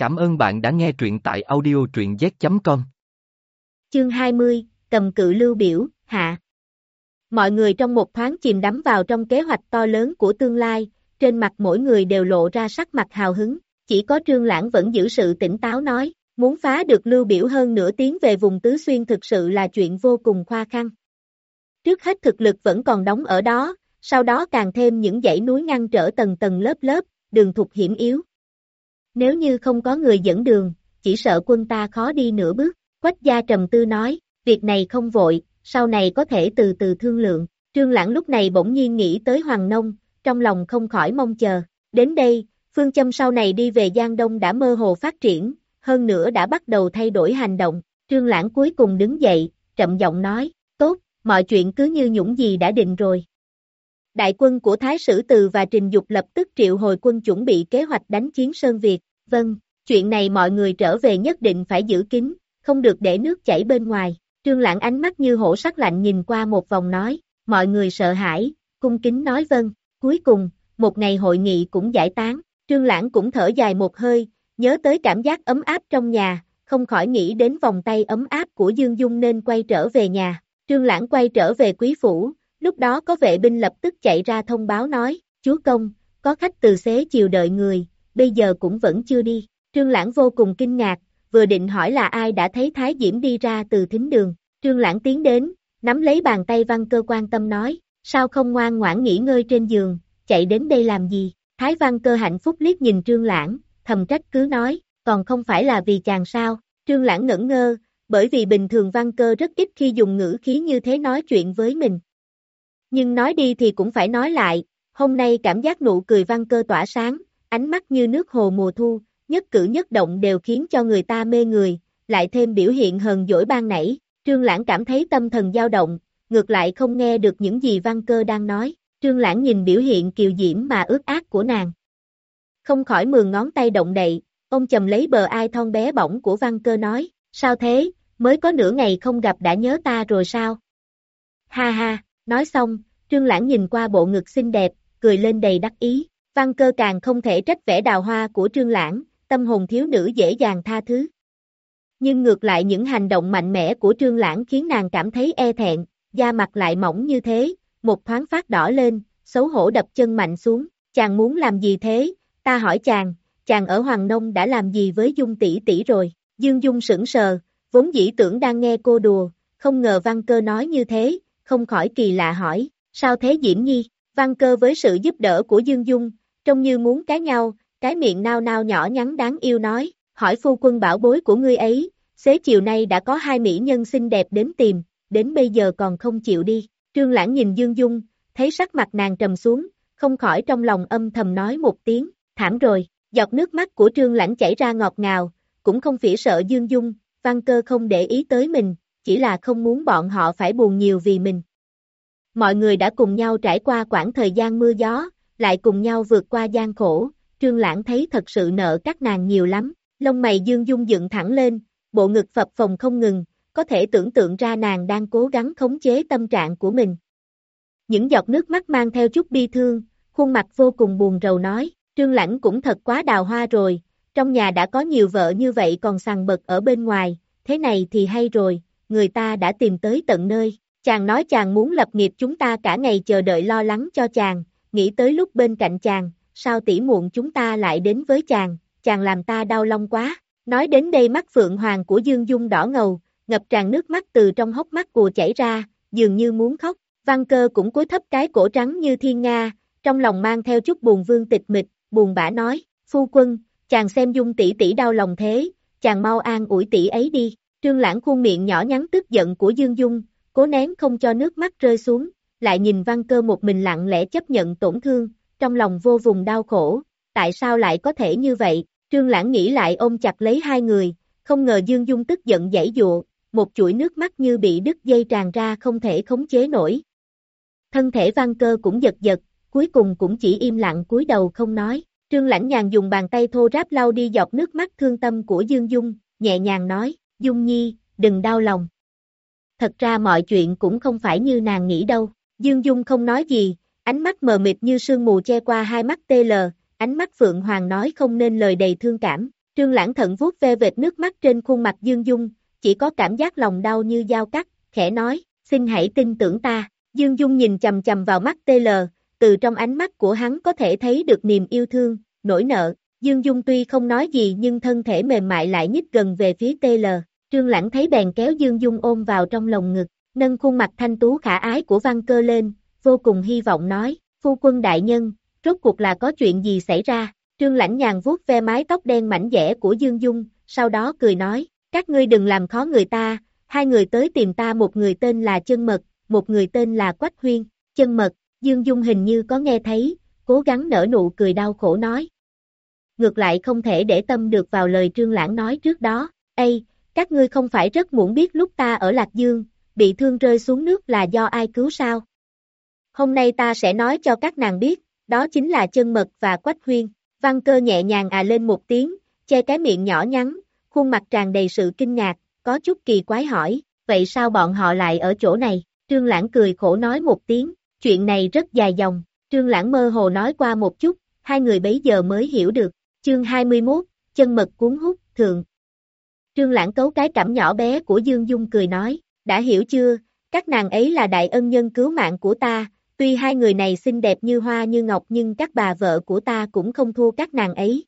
Cảm ơn bạn đã nghe truyện tại audio truyện z.com. Chương 20, cầm cự lưu biểu, hạ. Mọi người trong một thoáng chìm đắm vào trong kế hoạch to lớn của tương lai, trên mặt mỗi người đều lộ ra sắc mặt hào hứng, chỉ có trương lãng vẫn giữ sự tỉnh táo nói, muốn phá được lưu biểu hơn nửa tiếng về vùng Tứ Xuyên thực sự là chuyện vô cùng khoa khăn. Trước hết thực lực vẫn còn đóng ở đó, sau đó càng thêm những dãy núi ngăn trở tầng tầng lớp lớp, đường thục hiểm yếu. Nếu như không có người dẫn đường, chỉ sợ quân ta khó đi nửa bước. Quách gia trầm tư nói, việc này không vội, sau này có thể từ từ thương lượng. Trương Lãng lúc này bỗng nhiên nghĩ tới Hoàng Nông, trong lòng không khỏi mong chờ. Đến đây, phương châm sau này đi về Giang Đông đã mơ hồ phát triển, hơn nữa đã bắt đầu thay đổi hành động. Trương Lãng cuối cùng đứng dậy, trầm giọng nói, tốt, mọi chuyện cứ như nhũng gì đã định rồi. Đại quân của Thái Sử Từ và Trình Dục lập tức triệu hồi quân chuẩn bị kế hoạch đánh chiến Sơn Việt. Vâng, chuyện này mọi người trở về nhất định phải giữ kín, không được để nước chảy bên ngoài. Trương Lãng ánh mắt như hổ sắc lạnh nhìn qua một vòng nói, mọi người sợ hãi, cung kính nói vâng. Cuối cùng, một ngày hội nghị cũng giải tán, Trương Lãng cũng thở dài một hơi, nhớ tới cảm giác ấm áp trong nhà, không khỏi nghĩ đến vòng tay ấm áp của Dương Dung nên quay trở về nhà. Trương Lãng quay trở về quý phủ, lúc đó có vệ binh lập tức chạy ra thông báo nói, chúa công, có khách từ xế chiều đợi người, bây giờ cũng vẫn chưa đi. Trương Lãng vô cùng kinh ngạc, vừa định hỏi là ai đã thấy Thái Diễm đi ra từ thính đường. Trương Lãng tiến đến, nắm lấy bàn tay văn cơ quan tâm nói, sao không ngoan ngoãn nghỉ ngơi trên giường, chạy đến đây làm gì? Thái văn cơ hạnh phúc liếc nhìn Trương Lãng, thầm trách cứ nói, còn không phải là vì chàng sao? Trương Lãng ngẩn ngơ, bởi vì bình thường văn cơ rất ít khi dùng ngữ khí như thế nói chuyện với mình. Nhưng nói đi thì cũng phải nói lại, hôm nay cảm giác nụ cười văn cơ tỏa sáng, ánh mắt như nước hồ mùa thu, nhất cử nhất động đều khiến cho người ta mê người, lại thêm biểu hiện hờn dỗi ban nãy, Trương Lãng cảm thấy tâm thần dao động, ngược lại không nghe được những gì văn cơ đang nói, Trương Lãng nhìn biểu hiện kiều diễm mà ướt át của nàng. Không khỏi mường ngón tay động đậy, ông chầm lấy bờ ai thon bé bỏng của văn cơ nói, sao thế, mới có nửa ngày không gặp đã nhớ ta rồi sao? Ha ha, nói xong, Trương Lãng nhìn qua bộ ngực xinh đẹp, cười lên đầy đắc ý, văn cơ càng không thể trách vẻ đào hoa của Trương Lãng, tâm hồn thiếu nữ dễ dàng tha thứ. Nhưng ngược lại những hành động mạnh mẽ của Trương Lãng khiến nàng cảm thấy e thẹn, da mặt lại mỏng như thế, một thoáng phát đỏ lên, xấu hổ đập chân mạnh xuống, chàng muốn làm gì thế, ta hỏi chàng, chàng ở Hoàng Nông đã làm gì với Dung tỷ tỷ rồi, Dương Dung sững sờ, vốn dĩ tưởng đang nghe cô đùa, không ngờ văn cơ nói như thế, không khỏi kỳ lạ hỏi, sao thế Diễm Nhi, văn cơ với sự giúp đỡ của Dương Dung, trông như muốn cái nhau, cái miệng nao nao nhỏ nhắn đáng yêu nói, hỏi phu quân bảo bối của ngươi ấy, xế chiều nay đã có hai mỹ nhân xinh đẹp đến tìm, đến bây giờ còn không chịu đi, trương lãng nhìn Dương Dung, thấy sắc mặt nàng trầm xuống, không khỏi trong lòng âm thầm nói một tiếng, thảm rồi, giọt nước mắt của trương lãng chảy ra ngọt ngào, cũng không phỉ sợ Dương Dung, văn cơ không để ý tới mình, chỉ là không muốn bọn họ phải buồn nhiều vì mình. Mọi người đã cùng nhau trải qua quãng thời gian mưa gió, lại cùng nhau vượt qua gian khổ, Trương Lãng thấy thật sự nợ các nàng nhiều lắm, lông mày Dương Dung dựng thẳng lên, bộ ngực phập phồng không ngừng, có thể tưởng tượng ra nàng đang cố gắng khống chế tâm trạng của mình. Những giọt nước mắt mang theo chút bi thương, khuôn mặt vô cùng buồn rầu nói, Trương Lãng cũng thật quá đào hoa rồi, trong nhà đã có nhiều vợ như vậy còn sằng bật ở bên ngoài, thế này thì hay rồi, người ta đã tìm tới tận nơi, chàng nói chàng muốn lập nghiệp chúng ta cả ngày chờ đợi lo lắng cho chàng, nghĩ tới lúc bên cạnh chàng, sao tỉ muộn chúng ta lại đến với chàng, chàng làm ta đau lòng quá. Nói đến đây mắt phượng hoàng của Dương Dung đỏ ngầu, ngập tràn nước mắt từ trong hốc mắt cùa chảy ra, dường như muốn khóc. Văn cơ cũng cúi thấp cái cổ trắng như thiên nga, trong lòng mang theo chút buồn vương tịch mịch, buồn bã nói, phu quân, chàng xem Dung tỷ tỷ đau lòng thế, chàng mau an ủi tỷ ấy đi. Trương Lãng khuôn miệng nhỏ nhắn tức giận của Dương Dung, cố nén không cho nước mắt rơi xuống, lại nhìn văn cơ một mình lặng lẽ chấp nhận tổn thương, trong lòng vô vùng đau khổ, tại sao lại có thể như vậy, trương lãng nghĩ lại ôm chặt lấy hai người, không ngờ Dương Dung tức giận dãy dụa, một chuỗi nước mắt như bị đứt dây tràn ra không thể khống chế nổi. Thân thể văn cơ cũng giật giật, cuối cùng cũng chỉ im lặng cúi đầu không nói, trương lãnh nhàn dùng bàn tay thô ráp lau đi giọt nước mắt thương tâm của Dương Dung, nhẹ nhàng nói, Dung Nhi, đừng đau lòng. Thật ra mọi chuyện cũng không phải như nàng nghĩ đâu, Dương Dung không nói gì, ánh mắt mờ mịt như sương mù che qua hai mắt tê lờ, ánh mắt Phượng Hoàng nói không nên lời đầy thương cảm, Trương Lãng thận vuốt ve vệt nước mắt trên khuôn mặt Dương Dung, chỉ có cảm giác lòng đau như dao cắt, khẽ nói, xin hãy tin tưởng ta. Dương Dung nhìn chầm chầm vào mắt TL, từ trong ánh mắt của hắn có thể thấy được niềm yêu thương, nỗi nợ. Dương Dung tuy không nói gì nhưng thân thể mềm mại lại nhích gần về phía TL. Trương Lãng thấy bèn kéo Dương Dung ôm vào trong lồng ngực, nâng khuôn mặt thanh tú khả ái của văn cơ lên, vô cùng hy vọng nói, phu quân đại nhân, rốt cuộc là có chuyện gì xảy ra, Trương Lãnh nhàn vuốt ve mái tóc đen mảnh dẻ của Dương Dung, sau đó cười nói, các ngươi đừng làm khó người ta, hai người tới tìm ta một người tên là Chân Mật, một người tên là Quách Huyên, Chân Mật, Dương Dung hình như có nghe thấy, cố gắng nở nụ cười đau khổ nói. Ngược lại không thể để tâm được vào lời Trương Lãng nói trước đó, Ây, các ngươi không phải rất muốn biết lúc ta ở Lạc Dương, bị thương rơi xuống nước là do ai cứu sao? Hôm nay ta sẽ nói cho các nàng biết, đó chính là chân mật và quách huyên. Văn cơ nhẹ nhàng à lên một tiếng, che cái miệng nhỏ nhắn, khuôn mặt tràn đầy sự kinh ngạc, có chút kỳ quái hỏi, vậy sao bọn họ lại ở chỗ này? Trương Lãng cười khổ nói một tiếng, chuyện này rất dài dòng, Trương Lãng mơ hồ nói qua một chút, hai người bấy giờ mới hiểu được. Chương 21, chân mật cuốn hút, thượng. Trương Lãng cấu cái cảm nhỏ bé của Dương Dung cười nói, đã hiểu chưa, các nàng ấy là đại ân nhân cứu mạng của ta, tuy hai người này xinh đẹp như hoa như ngọc nhưng các bà vợ của ta cũng không thua các nàng ấy.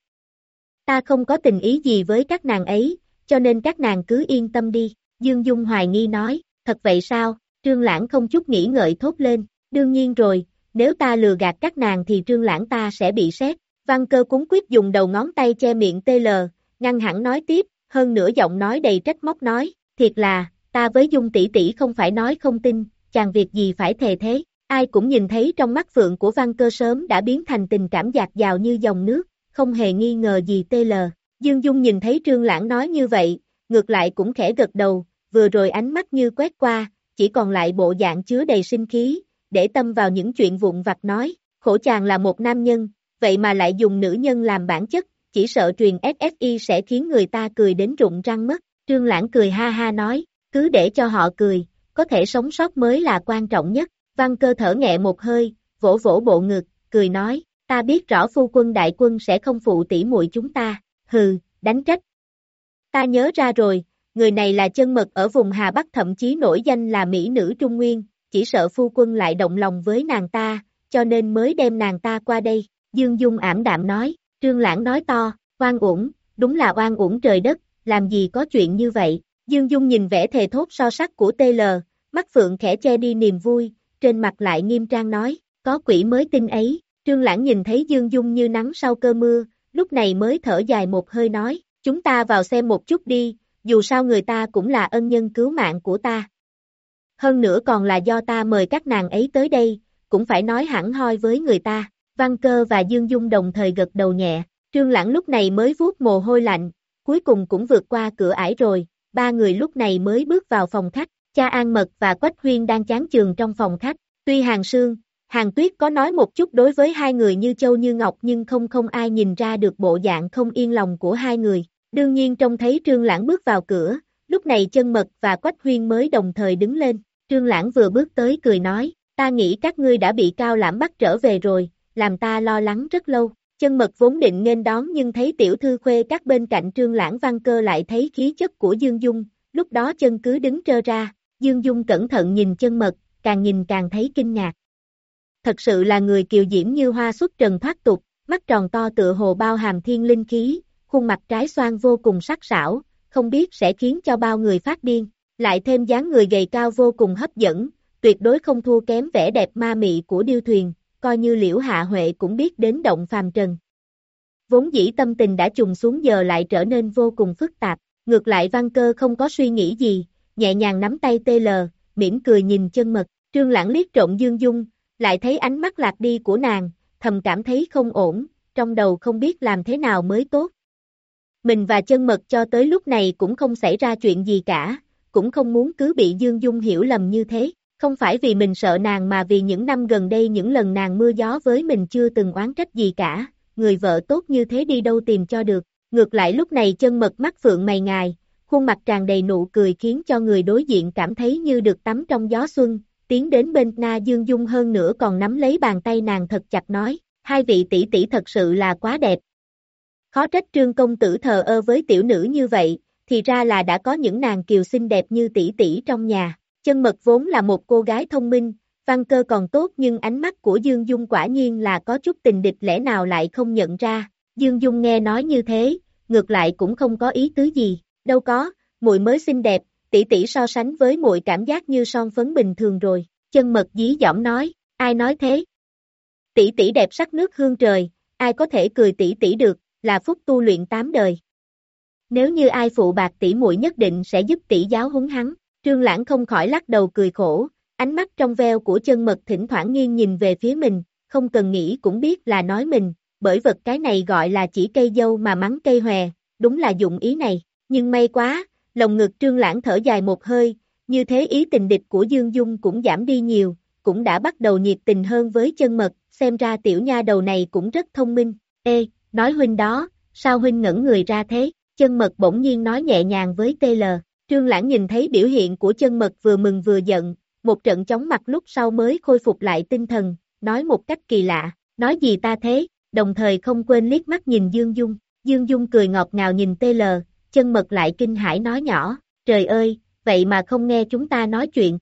Ta không có tình ý gì với các nàng ấy, cho nên các nàng cứ yên tâm đi, Dương Dung hoài nghi nói, thật vậy sao, Trương Lãng không chút nghĩ ngợi thốt lên, đương nhiên rồi, nếu ta lừa gạt các nàng thì Trương Lãng ta sẽ bị xét, văn cơ cúng quyết dùng đầu ngón tay che miệng tê lờ, ngăn hẳn nói tiếp, hơn nữa giọng nói đầy trách móc nói, thiệt là, ta với Dung tỷ tỷ không phải nói không tin, chàng việc gì phải thề thế, ai cũng nhìn thấy trong mắt phượng của văn cơ sớm đã biến thành tình cảm dạt dào như dòng nước, không hề nghi ngờ gì tê lờ. Dương Dung nhìn thấy Trương Lãng nói như vậy, ngược lại cũng khẽ gật đầu, vừa rồi ánh mắt như quét qua, chỉ còn lại bộ dạng chứa đầy sinh khí, để tâm vào những chuyện vụn vặt nói, khổ chàng là một nam nhân, vậy mà lại dùng nữ nhân làm bản chất, chỉ sợ truyền sfi sẽ khiến người ta cười đến rụng răng mất. Trương Lãng cười ha ha nói, cứ để cho họ cười, có thể sống sót mới là quan trọng nhất. Văn cơ thở nhẹ một hơi, vỗ vỗ bộ ngực, cười nói, ta biết rõ phu quân đại quân sẽ không phụ tỷ muội chúng ta, hừ, đánh trách. Ta nhớ ra rồi, người này là chân mật ở vùng Hà Bắc thậm chí nổi danh là Mỹ nữ Trung Nguyên, chỉ sợ phu quân lại động lòng với nàng ta, cho nên mới đem nàng ta qua đây. Dương Dung ảm đạm nói, Trương Lãng nói to, oan uổng, đúng là oan uổng trời đất, làm gì có chuyện như vậy. Dương Dung nhìn vẻ thề thốt so sắc của TL, mắt phượng khẽ che đi niềm vui, trên mặt lại nghiêm trang nói, có quỷ mới tin ấy. Trương Lãng nhìn thấy Dương Dung như nắng sau cơn mưa, lúc này mới thở dài một hơi nói, chúng ta vào xem một chút đi, dù sao người ta cũng là ân nhân cứu mạng của ta. Hơn nữa còn là do ta mời các nàng ấy tới đây, cũng phải nói hẳn hoi với người ta. Văn Cơ và Dương Dung đồng thời gật đầu nhẹ, Trương Lãng lúc này mới vuốt mồ hôi lạnh, cuối cùng cũng vượt qua cửa ải rồi, ba người lúc này mới bước vào phòng khách, cha An Mật và Quách Huyên đang chán chường trong phòng khách, tuy Hàng Sương, Hàng Tuyết có nói một chút đối với hai người như Châu như Ngọc nhưng không không ai nhìn ra được bộ dạng không yên lòng của hai người, đương nhiên trông thấy Trương Lãng bước vào cửa, lúc này chân Mật và Quách Huyên mới đồng thời đứng lên, Trương Lãng vừa bước tới cười nói, ta nghĩ các ngươi đã bị cao lãm bắt trở về rồi, làm ta lo lắng rất lâu. Chân mật vốn định nên đón nhưng thấy tiểu thư khuê các bên cạnh trương lãng văn cơ lại thấy khí chất của Dương Dung, lúc đó chân cứ đứng trơ ra, Dương Dung cẩn thận nhìn chân mật, càng nhìn càng thấy kinh ngạc. Thật sự là người kiều diễm như hoa xuất trần thoát tục, mắt tròn to tựa hồ bao hàm thiên linh khí, khuôn mặt trái xoan vô cùng sắc sảo, không biết sẽ khiến cho bao người phát điên, lại thêm dáng người gầy cao vô cùng hấp dẫn, tuyệt đối không thua kém vẻ đẹp ma mị của điêu thuyền, coi như liễu hạ huệ cũng biết đến động phàm trần. Vốn dĩ tâm tình đã trùng xuống giờ lại trở nên vô cùng phức tạp, ngược lại văn cơ không có suy nghĩ gì, nhẹ nhàng nắm tay TL, mỉm cười nhìn chân mật, trương lãng liếc trộn dương dung, lại thấy ánh mắt lạc đi của nàng, thầm cảm thấy không ổn, trong đầu không biết làm thế nào mới tốt. Mình và chân mật cho tới lúc này cũng không xảy ra chuyện gì cả, cũng không muốn cứ bị Dương Dung hiểu lầm như thế. Không phải vì mình sợ nàng mà vì những năm gần đây những lần nàng mưa gió với mình chưa từng oán trách gì cả, người vợ tốt như thế đi đâu tìm cho được. Ngược lại lúc này chân mật mắt phượng mày ngài, khuôn mặt tràn đầy nụ cười khiến cho người đối diện cảm thấy như được tắm trong gió xuân, tiến đến bên Na Dương Dung hơn nữa còn nắm lấy bàn tay nàng thật chặt nói, hai vị tỷ tỷ thật sự là quá đẹp. Khó trách trương công tử thờ ơ với tiểu nữ như vậy, thì ra là đã có những nàng kiều xinh đẹp như tỷ tỷ trong nhà. Chân mật vốn là một cô gái thông minh, văn cơ còn tốt nhưng ánh mắt của Dương Dung quả nhiên là có chút tình địch lẽ nào lại không nhận ra. Dương Dung nghe nói như thế, ngược lại cũng không có ý tứ gì, đâu có, muội mới xinh đẹp, tỷ tỷ so sánh với muội cảm giác như son phấn bình thường rồi. Chân mật dí dỏm nói, ai nói thế? Tỷ tỷ đẹp sắc nước hương trời, ai có thể cười tỷ tỷ được, là phúc tu luyện tám đời. Nếu như ai phụ bạc tỷ muội nhất định sẽ giúp tỷ giáo húng hắn. Trương Lãng không khỏi lắc đầu cười khổ, ánh mắt trong veo của chân mật thỉnh thoảng nghiêng nhìn về phía mình, không cần nghĩ cũng biết là nói mình, bởi vật cái này gọi là chỉ cây dâu mà mắng cây hòe, đúng là dụng ý này, nhưng may quá, lồng ngực Trương Lãng thở dài một hơi, như thế ý tình địch của Dương Dung cũng giảm đi nhiều, cũng đã bắt đầu nhiệt tình hơn với chân mật, xem ra tiểu nha đầu này cũng rất thông minh, ê, nói huynh đó, sao huynh ngẩn người ra thế, chân mật bỗng nhiên nói nhẹ nhàng với TL, Trương Lãng nhìn thấy biểu hiện của chân mật vừa mừng vừa giận, một trận chóng mặt lúc sau mới khôi phục lại tinh thần, nói một cách kỳ lạ, nói gì ta thế, đồng thời không quên liếc mắt nhìn Dương Dung, Dương Dung cười ngọt ngào nhìn TL, chân mật lại kinh hãi nói nhỏ, trời ơi, vậy mà không nghe chúng ta nói chuyện.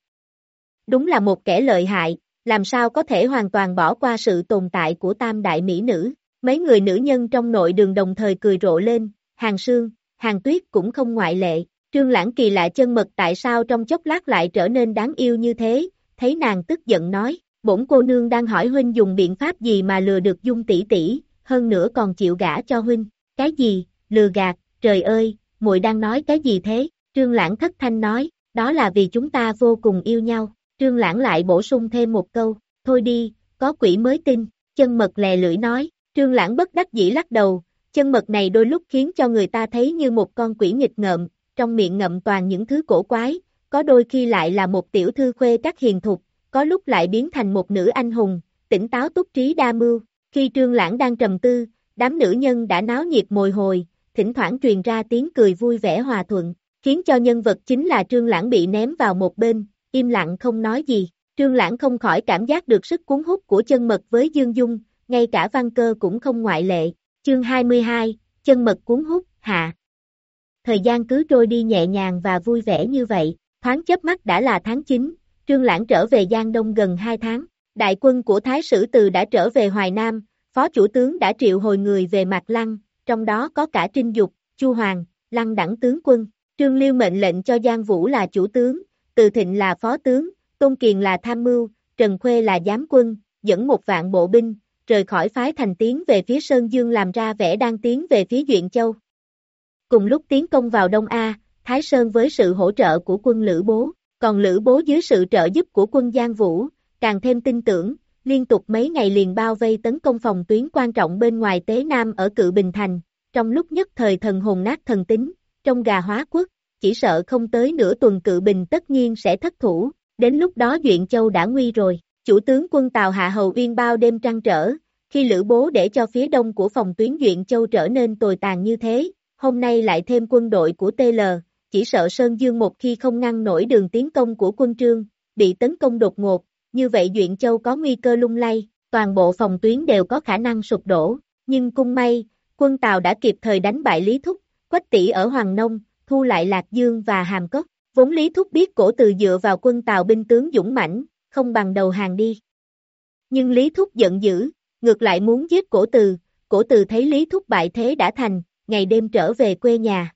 Đúng là một kẻ lợi hại, làm sao có thể hoàn toàn bỏ qua sự tồn tại của tam đại mỹ nữ. Mấy người nữ nhân trong nội đường đồng thời cười rộ lên, hàng sương, hàng tuyết cũng không ngoại lệ. Trương Lãng kỳ lạ chân mật tại sao trong chốc lát lại trở nên đáng yêu như thế, thấy nàng tức giận nói, bổn cô nương đang hỏi huynh dùng biện pháp gì mà lừa được dung tỷ tỷ, hơn nữa còn chịu gả cho huynh, cái gì, lừa gạt, trời ơi, muội đang nói cái gì thế, Trương Lãng thất thanh nói, đó là vì chúng ta vô cùng yêu nhau, Trương Lãng lại bổ sung thêm một câu, thôi đi, có quỷ mới tin, chân mật lè lưỡi nói, Trương Lãng bất đắc dĩ lắc đầu, chân mật này đôi lúc khiến cho người ta thấy như một con quỷ nghịch ngợm, trong miệng ngậm toàn những thứ cổ quái, có đôi khi lại là một tiểu thư khuê các hiền thục, có lúc lại biến thành một nữ anh hùng, tỉnh táo túc trí đa mưu. Khi Trương Lãng đang trầm tư, đám nữ nhân đã náo nhiệt mồi hồi, thỉnh thoảng truyền ra tiếng cười vui vẻ hòa thuận, khiến cho nhân vật chính là Trương Lãng bị ném vào một bên, im lặng không nói gì. Trương Lãng không khỏi cảm giác được sức cuốn hút của chân mật với Dương Dung, ngay cả văn cơ cũng không ngoại lệ. Chương 22, chân mật cuốn hút, hạ thời gian cứ trôi đi nhẹ nhàng và vui vẻ như vậy, thoáng chớp mắt đã là tháng 9, Trương Lãng trở về Giang Đông gần 2 tháng, đại quân của Thái Sử Từ đã trở về Hoài Nam, Phó Chủ tướng đã triệu hồi người về Mạc Lăng, trong đó có cả Trinh Dục, Chu Hoàng, Lăng đẳng tướng quân, Trương Liêu mệnh lệnh cho Giang Vũ là chủ tướng, Từ Thịnh là phó tướng, Tôn Kiền là tham mưu, Trần Khuê là giám quân, dẫn một vạn bộ binh, rời khỏi phái thành tiến về phía Sơn Dương làm ra vẻ đang tiến về phía Duyện Châu. Cùng lúc tiến công vào Đông A, Thái Sơn với sự hỗ trợ của quân Lữ Bố, còn Lữ Bố dưới sự trợ giúp của quân Giang Vũ, càng thêm tin tưởng, liên tục mấy ngày liền bao vây tấn công phòng tuyến quan trọng bên ngoài Tế Nam ở Cự Bình Thành, trong lúc nhất thời thần hồn nát thần tính, trong gà hóa quốc, chỉ sợ không tới nửa tuần Cự Bình tất nhiên sẽ thất thủ, đến lúc đó Duyện Châu đã nguy rồi, chủ tướng quân Tào Hạ Hầu Uyên bao đêm trăng trở, khi Lữ Bố để cho phía đông của phòng tuyến Duyện Châu trở nên tồi tàn như thế, hôm nay lại thêm quân đội của TL, chỉ sợ Sơn Dương một khi không ngăn nổi đường tiến công của quân trương, bị tấn công đột ngột, như vậy Duyện Châu có nguy cơ lung lay, toàn bộ phòng tuyến đều có khả năng sụp đổ, nhưng cung may, quân Tàu đã kịp thời đánh bại Lý Thúc, Quách tỷ ở Hoàng Nông, thu lại Lạc Dương và Hàm Cốc, vốn Lý Thúc biết cổ từ dựa vào quân Tàu binh tướng dũng mãnh, không bằng đầu hàng đi. Nhưng Lý Thúc giận dữ, ngược lại muốn giết cổ từ, cổ từ thấy Lý Thúc bại thế đã thành, ngày đêm trở về quê nhà.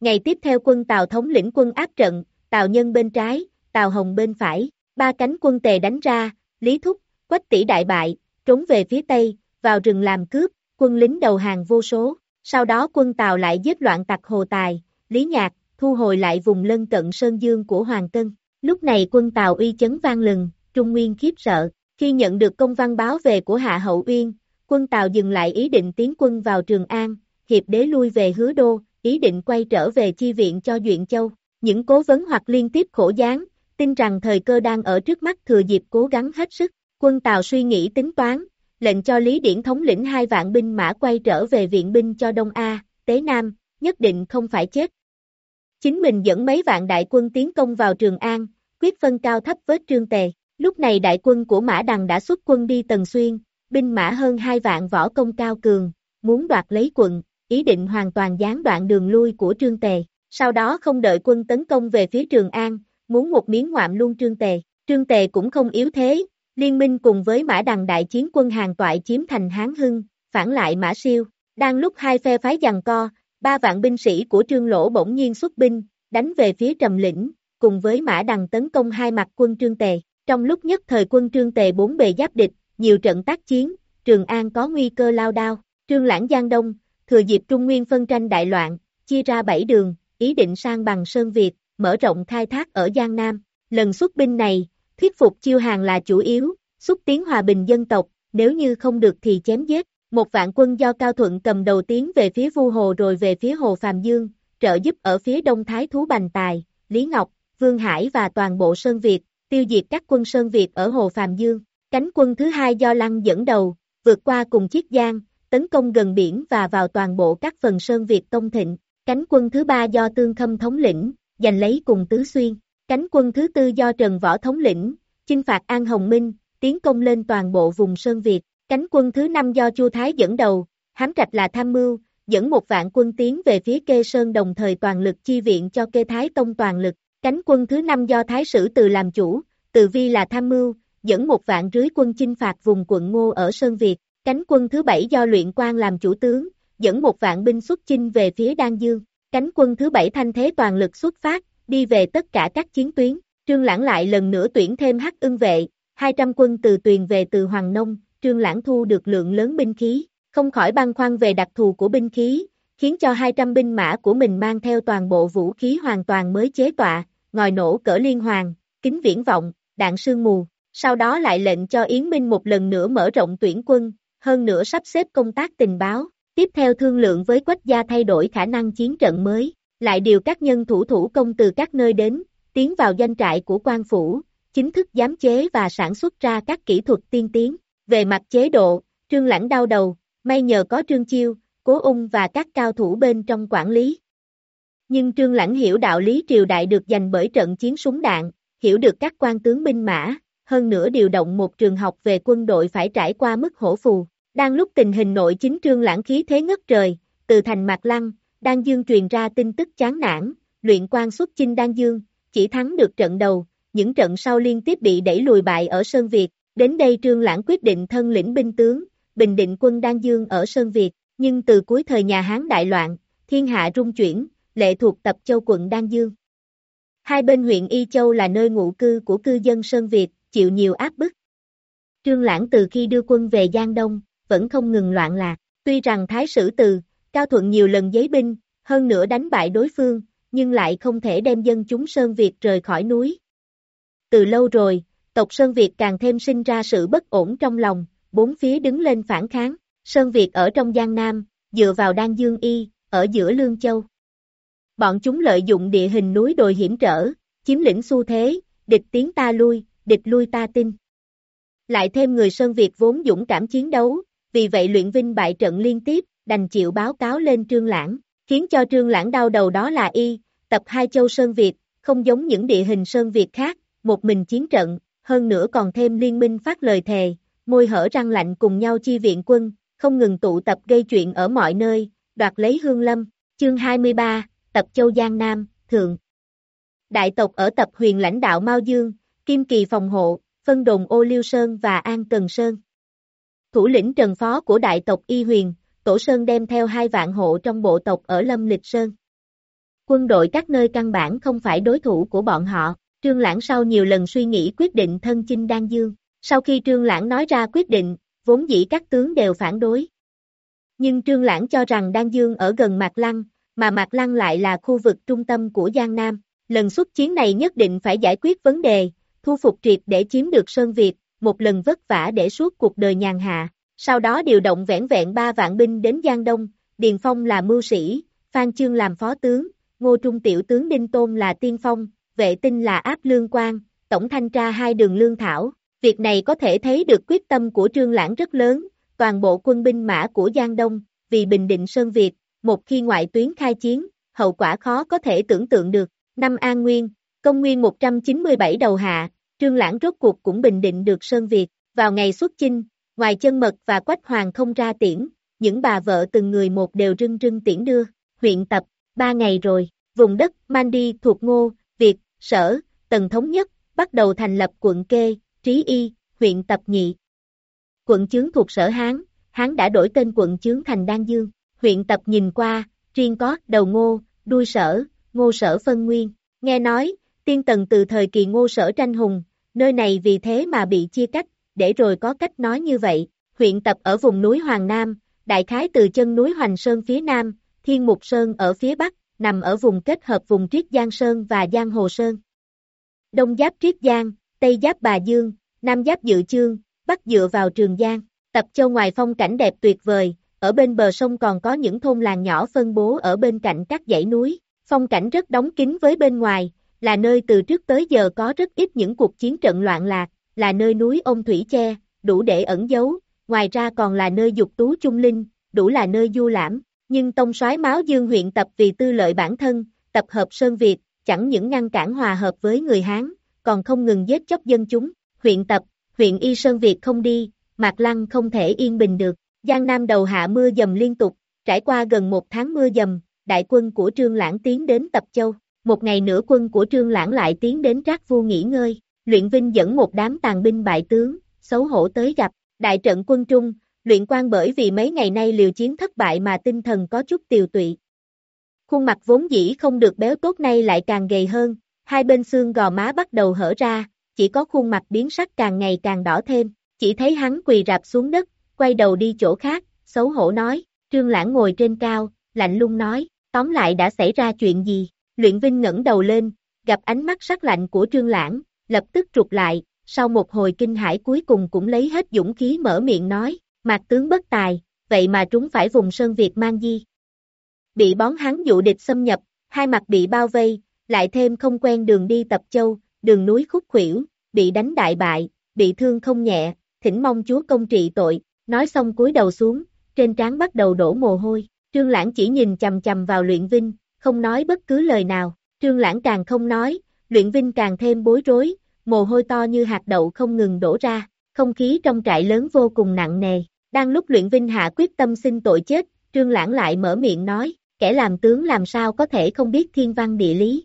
Ngày tiếp theo quân tàu thống lĩnh quân áp trận, tàu Nhân bên trái, tàu Hồng bên phải, ba cánh quân tề đánh ra, Lý Thúc, Quách tỷ đại bại, trốn về phía Tây, vào rừng làm cướp, quân lính đầu hàng vô số, sau đó quân tàu lại giết loạn tặc Hồ Tài, Lý Nhạc, thu hồi lại vùng lân cận Sơn Dương của Hoàng Tân. Lúc này quân tàu uy chấn vang lừng, Trung Nguyên khiếp sợ, khi nhận được công văn báo về của Hạ Hậu Uyên, quân tàu dừng lại ý định tiến quân vào Trường An, hiệp đế lui về hứa đô, ý định quay trở về chi viện cho Duyện Châu. Những cố vấn hoặc liên tiếp khổ gián, tin rằng thời cơ đang ở trước mắt thừa dịp cố gắng hết sức. Quân Tào suy nghĩ tính toán, lệnh cho Lý Điển thống lĩnh hai vạn binh mã quay trở về viện binh cho Đông A, Tế Nam, nhất định không phải chết. Chính mình dẫn mấy vạn đại quân tiến công vào Trường An, quyết phân cao thấp với Trương Tề. Lúc này đại quân của Mã Đằng đã xuất quân đi Tần Xuyên, binh mã hơn hai vạn võ công cao cường, muốn đoạt lấy quận, ý định hoàn toàn gián đoạn đường lui của Trương Tề, sau đó không đợi quân tấn công về phía Trường An, muốn một miếng ngoạm luôn Trương Tề. Trương Tề cũng không yếu thế, liên minh cùng với Mã Đằng đại chiến quân hàng toại chiếm thành Hán Hưng, phản lại Mã Siêu. Đang lúc hai phe phái giằng co, ba vạn binh sĩ của Trương Lỗ bỗng nhiên xuất binh, đánh về phía Trầm Lĩnh, cùng với Mã Đằng tấn công hai mặt quân Trương Tề. Trong lúc nhất thời quân Trương Tề bốn bề giáp địch, nhiều trận tác chiến, Trường An có nguy cơ lao đao. Trương Lãng Giang Đông, thừa dịp Trung Nguyên phân tranh đại loạn, chia ra bảy đường, ý định sang bằng Sơn Việt, mở rộng khai thác ở Giang Nam. Lần xuất binh này, thuyết phục chiêu hàng là chủ yếu, xúc tiến hòa bình dân tộc, nếu như không được thì chém giết. Một vạn quân do Cao Thuận cầm đầu tiến về phía Vu Hồ rồi về phía Hồ Phàm Dương, trợ giúp ở phía đông Thái Thú Bành Tài, Lý Ngọc, Vương Hải và toàn bộ Sơn Việt, tiêu diệt các quân Sơn Việt ở Hồ Phàm Dương. Cánh quân thứ hai do Lăng dẫn đầu, vượt qua cùng Chiết giang, tấn công gần biển và vào toàn bộ các phần Sơn Việt Tông Thịnh. Cánh quân thứ ba do Tương Khâm thống lĩnh, giành lấy cùng Tứ Xuyên. Cánh quân thứ tư do Trần Võ thống lĩnh, chinh phạt An Hồng Minh, tiến công lên toàn bộ vùng Sơn Việt. Cánh quân thứ năm do Chu Thái dẫn đầu, hám trạch là tham mưu, dẫn một vạn quân tiến về phía kê Sơn đồng thời toàn lực chi viện cho kê Thái Tông toàn lực. Cánh quân thứ năm do Thái Sử Từ làm chủ, Từ Vi là tham mưu, dẫn một vạn rưới quân chinh phạt vùng quận Ngô ở Sơn Việt. Cánh quân thứ bảy do Luyện Quan làm chủ tướng, dẫn một vạn binh xuất chinh về phía Đan Dương. Cánh quân thứ bảy thanh thế toàn lực xuất phát, đi về tất cả các chiến tuyến. Trương Lãng lại lần nữa tuyển thêm hắc ưng vệ, 200 quân từ tuyền về từ Hoàng Nông, Trương Lãng thu được lượng lớn binh khí, không khỏi băn khoăn về đặc thù của binh khí, khiến cho 200 binh mã của mình mang theo toàn bộ vũ khí hoàn toàn mới chế tọa, ngòi nổ cỡ liên hoàng, kính viễn vọng, đạn sương mù. Sau đó lại lệnh cho Yến Minh một lần nữa mở rộng tuyển quân, hơn nữa sắp xếp công tác tình báo, tiếp theo thương lượng với Quách gia thay đổi khả năng chiến trận mới, lại điều các nhân thủ thủ công từ các nơi đến, tiến vào doanh trại của quan phủ, chính thức giám chế và sản xuất ra các kỹ thuật tiên tiến. Về mặt chế độ, Trương Lãnh đau đầu, may nhờ có Trương Chiêu, Cố Ung và các cao thủ bên trong quản lý. Nhưng Trương Lãnh hiểu đạo lý triều đại được giành bởi trận chiến súng đạn, hiểu được các quan tướng binh mã, hơn nữa điều động một trường học về quân đội phải trải qua mức hổ phù. Đang lúc tình hình nội chính Trương Lãng khí thế ngất trời, từ thành Mạc Lăng, Đan Dương truyền ra tin tức chán nản, luyện quan xuất chinh Đan Dương, chỉ thắng được trận đầu, những trận sau liên tiếp bị đẩy lùi bại ở Sơn Việt, đến đây Trương Lãng quyết định thân lĩnh binh tướng, bình định quân Đan Dương ở Sơn Việt, nhưng từ cuối thời nhà Hán đại loạn, thiên hạ rung chuyển, lệ thuộc tập châu quận Đan Dương. Hai bên huyện Y Châu là nơi ngụ cư của cư dân Sơn Việt, chịu nhiều áp bức. Trương Lãng từ khi đưa quân về Giang Đông, vẫn không ngừng loạn lạc, tuy rằng Thái Sử Từ, Cao Thuận nhiều lần giấy binh, hơn nữa đánh bại đối phương, nhưng lại không thể đem dân chúng Sơn Việt rời khỏi núi. Từ lâu rồi, tộc Sơn Việt càng thêm sinh ra sự bất ổn trong lòng, bốn phía đứng lên phản kháng, Sơn Việt ở trong Giang Nam, dựa vào Đan Dương Y, ở giữa Lương Châu. Bọn chúng lợi dụng địa hình núi đồi hiểm trở, chiếm lĩnh xu thế, địch tiến ta lui, địch lui ta tin. Lại thêm người Sơn Việt vốn dũng cảm chiến đấu, vì vậy luyện vinh bại trận liên tiếp, đành chịu báo cáo lên Trương Lãng, khiến cho Trương Lãng đau đầu đó là y, tập hai châu Sơn Việt, không giống những địa hình Sơn Việt khác, một mình chiến trận, hơn nữa còn thêm liên minh phát lời thề, môi hở răng lạnh cùng nhau chi viện quân, không ngừng tụ tập gây chuyện ở mọi nơi, đoạt lấy hương lâm, chương 23, tập châu Giang Nam, Thượng. Đại tộc ở tập huyền lãnh đạo Mao Dương, Kim Kỳ phòng hộ, phân đồn ô Liêu Sơn và An Cần Sơn. Thủ lĩnh trần phó của đại tộc Y Huyền, Tổ Sơn đem theo hai vạn hộ trong bộ tộc ở Lâm Lịch Sơn. Quân đội các nơi căn bản không phải đối thủ của bọn họ, Trương Lãng sau nhiều lần suy nghĩ quyết định thân chinh Đan Dương. Sau khi Trương Lãng nói ra quyết định, vốn dĩ các tướng đều phản đối. Nhưng Trương Lãng cho rằng Đan Dương ở gần Mạc Lăng, mà Mạc Lăng lại là khu vực trung tâm của Giang Nam. Lần xuất chiến này nhất định phải giải quyết vấn đề, thu phục triệt để chiếm được Sơn Việt, một lần vất vả để suốt cuộc đời nhàn hạ. Sau đó điều động vẻn vẹn ba vạn binh đến Giang Đông, Điền Phong là mưu sĩ, Phan Chương làm phó tướng, Ngô Trung tiểu tướng Đinh Tôn là tiên phong, vệ tinh là áp lương quan, tổng thanh tra hai đường lương thảo. Việc này có thể thấy được quyết tâm của Trương Lãng rất lớn, toàn bộ quân binh mã của Giang Đông, vì bình định Sơn Việt, một khi ngoại tuyến khai chiến, hậu quả khó có thể tưởng tượng được. Năm An Nguyên, công nguyên 197 đầu hạ, Trương Lãng rốt cuộc cũng bình định được Sơn Việt, vào ngày xuất chinh, ngoài chân mật và quách hoàng không ra tiễn, những bà vợ từng người một đều rưng rưng tiễn đưa, huyện tập, ba ngày rồi, vùng đất Mandi thuộc Ngô, Việt, Sở, Tần Thống Nhất, bắt đầu thành lập quận Kê, Trí Y, huyện Tập Nhị. Quận chướng thuộc Sở Hán, Hán đã đổi tên quận chướng thành Đan Dương, huyện Tập nhìn qua, riêng có đầu Ngô, đuôi Sở, Ngô Sở phân nguyên, nghe nói, tiên tần từ thời kỳ Ngô Sở tranh hùng, nơi này vì thế mà bị chia cách, để rồi có cách nói như vậy, huyện Tập ở vùng núi Hoàng Nam, đại khái từ chân núi Hoành Sơn phía Nam, Thiên Mục Sơn ở phía Bắc, nằm ở vùng kết hợp vùng Triết Giang Sơn và Giang Hồ Sơn. Đông giáp Triết Giang, Tây giáp Bà Dương, Nam giáp Dự Chương, Bắc dựa vào Trường Giang, tập châu ngoài phong cảnh đẹp tuyệt vời, ở bên bờ sông còn có những thôn làng nhỏ phân bố ở bên cạnh các dãy núi, phong cảnh rất đóng kín với bên ngoài, là nơi từ trước tới giờ có rất ít những cuộc chiến trận loạn lạc, là nơi núi ôm thủy che, đủ để ẩn giấu, ngoài ra còn là nơi dục tú trung linh, đủ là nơi du lãm, nhưng tông soái máu dương huyện tập vì tư lợi bản thân, tập hợp Sơn Việt, chẳng những ngăn cản hòa hợp với người Hán, còn không ngừng giết chóc dân chúng, huyện tập, huyện Y Sơn Việt không đi, Mạc Lăng không thể yên bình được, Giang Nam đầu hạ mưa dầm liên tục, trải qua gần một tháng mưa dầm, đại quân của Trương Lãng tiến đến Tập Châu, một ngày nữa quân của Trương Lãng lại tiến đến Trác vu nghỉ ngơi, luyện vinh dẫn một đám tàn binh bại tướng, xấu hổ tới gặp, đại trận quân trung, luyện quang bởi vì mấy ngày nay liều chiến thất bại mà tinh thần có chút tiều tụy. Khuôn mặt vốn dĩ không được béo tốt nay lại càng gầy hơn, hai bên xương gò má bắt đầu hở ra, chỉ có khuôn mặt biến sắc càng ngày càng đỏ thêm, chỉ thấy hắn quỳ rạp xuống đất, quay đầu đi chỗ khác, xấu hổ nói, trương lãng ngồi trên cao, lạnh lung nói, tóm lại đã xảy ra chuyện gì, luyện vinh ngẩng đầu lên, gặp ánh mắt sắc lạnh của trương lãng, lập tức trục lại, sau một hồi kinh hãi cuối cùng cũng lấy hết dũng khí mở miệng nói, mạc tướng bất tài, vậy mà trúng phải vùng sơn Việt mang di. Bị bón hắn dụ địch xâm nhập, hai mặt bị bao vây, lại thêm không quen đường đi tập châu, đường núi khúc khuỷu, bị đánh đại bại, bị thương không nhẹ, thỉnh mong chúa công trị tội, nói xong cúi đầu xuống, trên trán bắt đầu đổ mồ hôi, trương lãng chỉ nhìn chầm chầm vào luyện vinh, không nói bất cứ lời nào, trương lãng càng không nói, luyện vinh càng thêm bối rối, mồ hôi to như hạt đậu không ngừng đổ ra, không khí trong trại lớn vô cùng nặng nề, đang lúc luyện vinh hạ quyết tâm xin tội chết, trương lãng lại mở miệng nói, kẻ làm tướng làm sao có thể không biết thiên văn địa lý.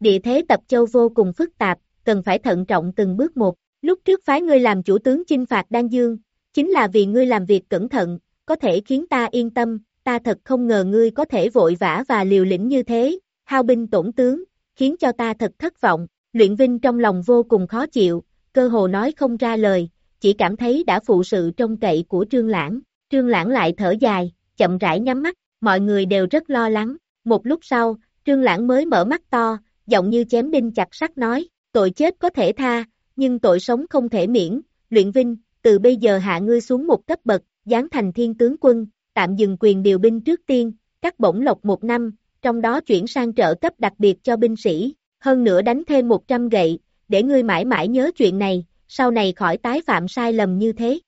Địa thế tập châu vô cùng phức tạp, cần phải thận trọng từng bước một, lúc trước phái ngươi làm chủ tướng chinh phạt Đan Dương, chính là vì ngươi làm việc cẩn thận, có thể khiến ta yên tâm, ta thật không ngờ ngươi có thể vội vã và liều lĩnh như thế, hao binh tổn tướng, khiến cho ta thật thất vọng, luyện vinh trong lòng vô cùng khó chịu, cơ hồ nói không ra lời, chỉ cảm thấy đã phụ sự trông cậy của trương lãng, trương lãng lại thở dài, chậm rãi nhắm mắt, mọi người đều rất lo lắng, một lúc sau, trương lãng mới mở mắt to, giọng như chém đinh chặt sắt nói, tội chết có thể tha, nhưng tội sống không thể miễn, luyện vinh, từ bây giờ hạ ngươi xuống một cấp bậc, giáng thành thiên tướng quân, tạm dừng quyền điều binh trước tiên, cắt bổng lộc một năm, trong đó chuyển sang trợ cấp đặc biệt cho binh sĩ, hơn nữa đánh thêm 100 gậy, để ngươi mãi mãi nhớ chuyện này, sau này khỏi tái phạm sai lầm như thế.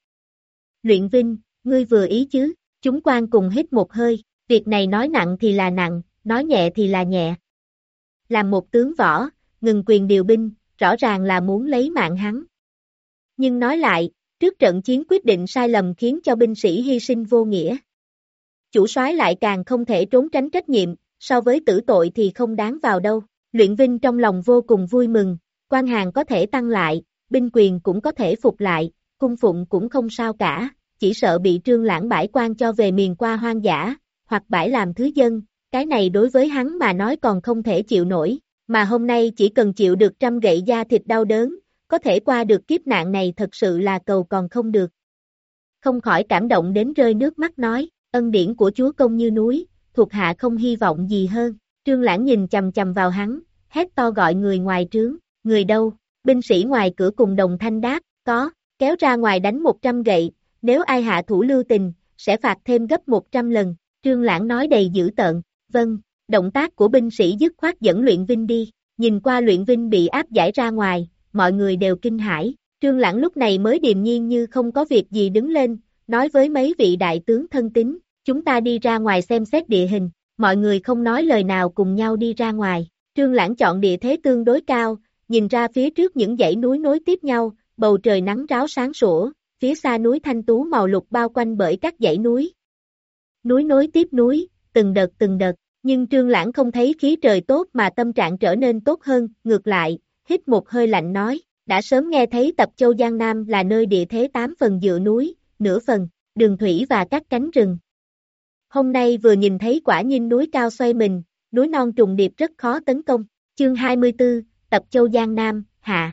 Luyện Vinh, ngươi vừa ý chứ, chúng quan cùng hít một hơi, việc này nói nặng thì là nặng, nói nhẹ thì là nhẹ. Làm một tướng võ, ngừng quyền điều binh, rõ ràng là muốn lấy mạng hắn. Nhưng nói lại, trước trận chiến quyết định sai lầm khiến cho binh sĩ hy sinh vô nghĩa. Chủ soái lại càng không thể trốn tránh trách nhiệm, so với tử tội thì không đáng vào đâu. Luyện Vinh trong lòng vô cùng vui mừng, quan hàng có thể tăng lại, binh quyền cũng có thể phục lại, cung phụng cũng không sao cả, chỉ sợ bị trương lãng bãi quan cho về miền qua hoang dã, hoặc bãi làm thứ dân, cái này đối với hắn mà nói còn không thể chịu nổi, mà hôm nay chỉ cần chịu được trăm gậy da thịt đau đớn, có thể qua được kiếp nạn này thật sự là cầu còn không được. Không khỏi cảm động đến rơi nước mắt nói, ân điển của chúa công như núi, thuộc hạ không hy vọng gì hơn. Trương Lãng nhìn chầm chầm vào hắn, hét to gọi người ngoài trướng, người đâu, binh sĩ ngoài cửa cùng đồng thanh đáp, có, kéo ra ngoài đánh 100 gậy, nếu ai hạ thủ lưu tình, sẽ phạt thêm gấp 100 lần, Trương Lãng nói đầy dữ tợn, vâng, động tác của binh sĩ dứt khoát dẫn luyện vinh đi, nhìn qua luyện vinh bị áp giải ra ngoài, mọi người đều kinh hãi, Trương Lãng lúc này mới điềm nhiên như không có việc gì đứng lên, nói với mấy vị đại tướng thân tín, chúng ta đi ra ngoài xem xét địa hình, mọi người không nói lời nào cùng nhau đi ra ngoài, Trương Lãng chọn địa thế tương đối cao, nhìn ra phía trước những dãy núi nối tiếp nhau, bầu trời nắng ráo sáng sủa, phía xa núi thanh tú màu lục bao quanh bởi các dãy núi, núi nối tiếp núi, từng đợt từng đợt, nhưng Trương Lãng không thấy khí trời tốt mà tâm trạng trở nên tốt hơn, ngược lại, hít một hơi lạnh nói, đã sớm nghe thấy Tập Châu Giang Nam là nơi địa thế tám phần dựa núi, nửa phần, đường thủy và các cánh rừng. Hôm nay vừa nhìn thấy quả nhiên núi cao xoay mình, núi non trùng điệp rất khó tấn công. Chương 24, Tập Châu Giang Nam, Hạ.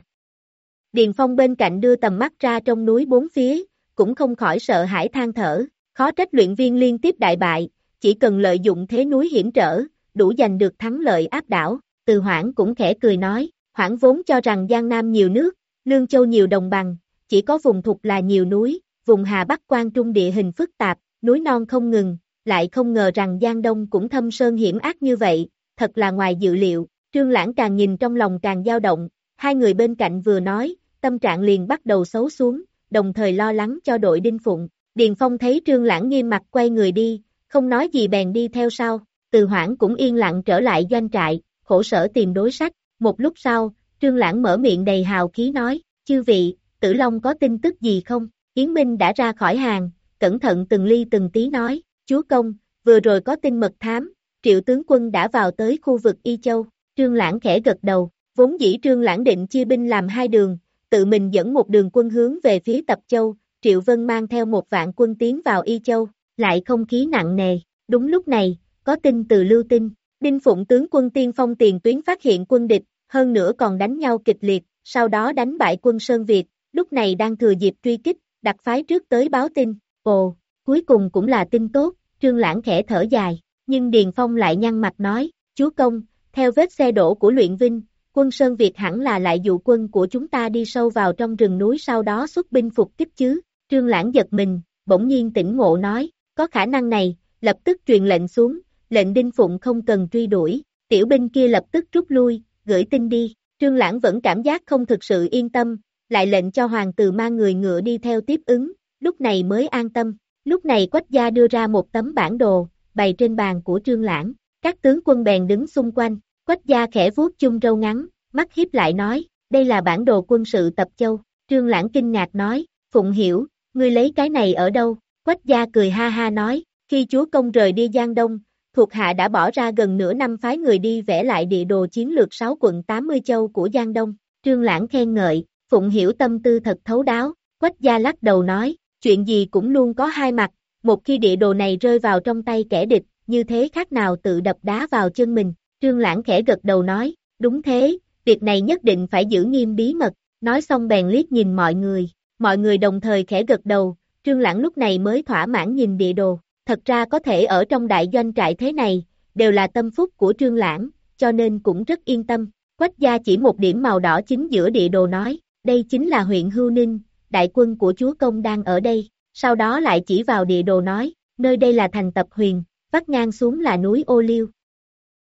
Điền Phong bên cạnh đưa tầm mắt ra trong núi bốn phía, cũng không khỏi sợ hãi than thở, khó trách luyện viên liên tiếp đại bại, chỉ cần lợi dụng thế núi hiểm trở, đủ giành được thắng lợi áp đảo, từ hoảng cũng khẽ cười nói, hoảng vốn cho rằng Giang Nam nhiều nước, Lương Châu nhiều đồng bằng, chỉ có vùng thục là nhiều núi, vùng Hà Bắc quan trung địa hình phức tạp, núi non không ngừng, lại không ngờ rằng Giang Đông cũng thâm sơn hiểm ác như vậy, thật là ngoài dự liệu, Trương Lãng càng nhìn trong lòng càng dao động, hai người bên cạnh vừa nói, tâm trạng liền bắt đầu xấu xuống, đồng thời lo lắng cho đội Đinh Phụng. Điền Phong thấy Trương Lãng nghiêm mặt quay người đi, không nói gì bèn đi theo sau, từ hoảng cũng yên lặng trở lại doanh trại, khổ sở tìm đối sách, một lúc sau, Trương Lãng mở miệng đầy hào khí nói, chư vị, Tử Long có tin tức gì không? Yến Minh đã ra khỏi hàng, cẩn thận từng ly từng tí nói, chúa công, vừa rồi có tin mật thám, triệu tướng quân đã vào tới khu vực Y Châu, Trương Lãng khẽ gật đầu, vốn dĩ Trương Lãng định chia binh làm hai đường, tự mình dẫn một đường quân hướng về phía Tập Châu, Triệu Vân mang theo một vạn quân tiến vào Y Châu, lại không khí nặng nề, đúng lúc này, có tin từ Lưu Tinh, Đinh Phụng tướng quân tiên phong tiền tuyến phát hiện quân địch, hơn nữa còn đánh nhau kịch liệt, sau đó đánh bại quân Sơn Việt, lúc này đang thừa dịp truy kích, đặt phái trước tới báo tin, ồ, cuối cùng cũng là tin tốt, Trương Lãng khẽ thở dài, nhưng Điền Phong lại nhăn mặt nói, chúa công, theo vết xe đổ của luyện vinh, quân Sơn Việt hẳn là lại dụ quân của chúng ta đi sâu vào trong rừng núi sau đó xuất binh phục kích chứ, Trương Lãng giật mình, bỗng nhiên tỉnh ngộ nói, có khả năng này, lập tức truyền lệnh xuống, lệnh Đinh Phụng không cần truy đuổi, tiểu binh kia lập tức rút lui, gửi tin đi, Trương Lãng vẫn cảm giác không thực sự yên tâm, lại lệnh cho hoàng tử mang người ngựa đi theo tiếp ứng, lúc này mới an tâm, lúc này Quách Gia đưa ra một tấm bản đồ, bày trên bàn của Trương Lãng, các tướng quân bèn đứng xung quanh, Quách Gia khẽ vuốt chung râu ngắn, mắt hiếp lại nói, đây là bản đồ quân sự tập châu, Trương Lãng kinh ngạc nói, Phụng hiểu, ngươi lấy cái này ở đâu, Quách Gia cười ha ha nói, khi chúa công rời đi Giang Đông, thuộc hạ đã bỏ ra gần nửa năm phái người đi vẽ lại địa đồ chiến lược 6 quận 80 châu của Giang Đông. Trương Lãng khen ngợi, Phụng hiểu tâm tư thật thấu đáo, Quách gia lắc đầu nói, chuyện gì cũng luôn có hai mặt, một khi địa đồ này rơi vào trong tay kẻ địch, như thế khác nào tự đập đá vào chân mình. Trương Lãng khẽ gật đầu nói, đúng thế, việc này nhất định phải giữ nghiêm bí mật, nói xong bèn liếc nhìn mọi người, mọi người đồng thời khẽ gật đầu, Trương Lãng lúc này mới thỏa mãn nhìn địa đồ, thật ra có thể ở trong đại doanh trại thế này, đều là tâm phúc của Trương Lãng, cho nên cũng rất yên tâm. Quách gia chỉ một điểm màu đỏ chính giữa địa đồ nói, đây chính là huyện Hưu Ninh, đại quân của chúa công đang ở đây, sau đó lại chỉ vào địa đồ nói, nơi đây là thành tập huyền, vắt ngang xuống là núi Ô Liêu.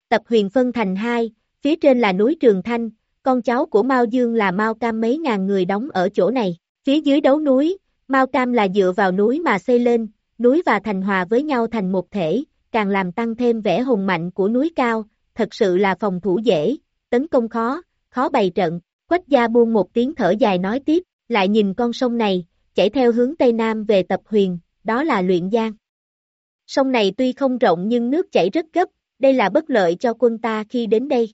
Tập huyền phân thành hai, phía trên là núi Trường Thanh, con cháu của Mao Dương là Mao Cam mấy ngàn người đóng ở chỗ này, phía dưới đấu núi, Mao Cam là dựa vào núi mà xây lên, núi và thành hòa với nhau thành một thể, càng làm tăng thêm vẻ hùng mạnh của núi cao, thật sự là phòng thủ dễ, tấn công khó, khó bày trận, quách gia buông một tiếng thở dài nói tiếp, lại nhìn con sông này, chảy theo hướng Tây Nam về tập huyền, đó là luyện giang. Sông này tuy không rộng nhưng nước chảy rất gấp, đây là bất lợi cho quân ta khi đến đây.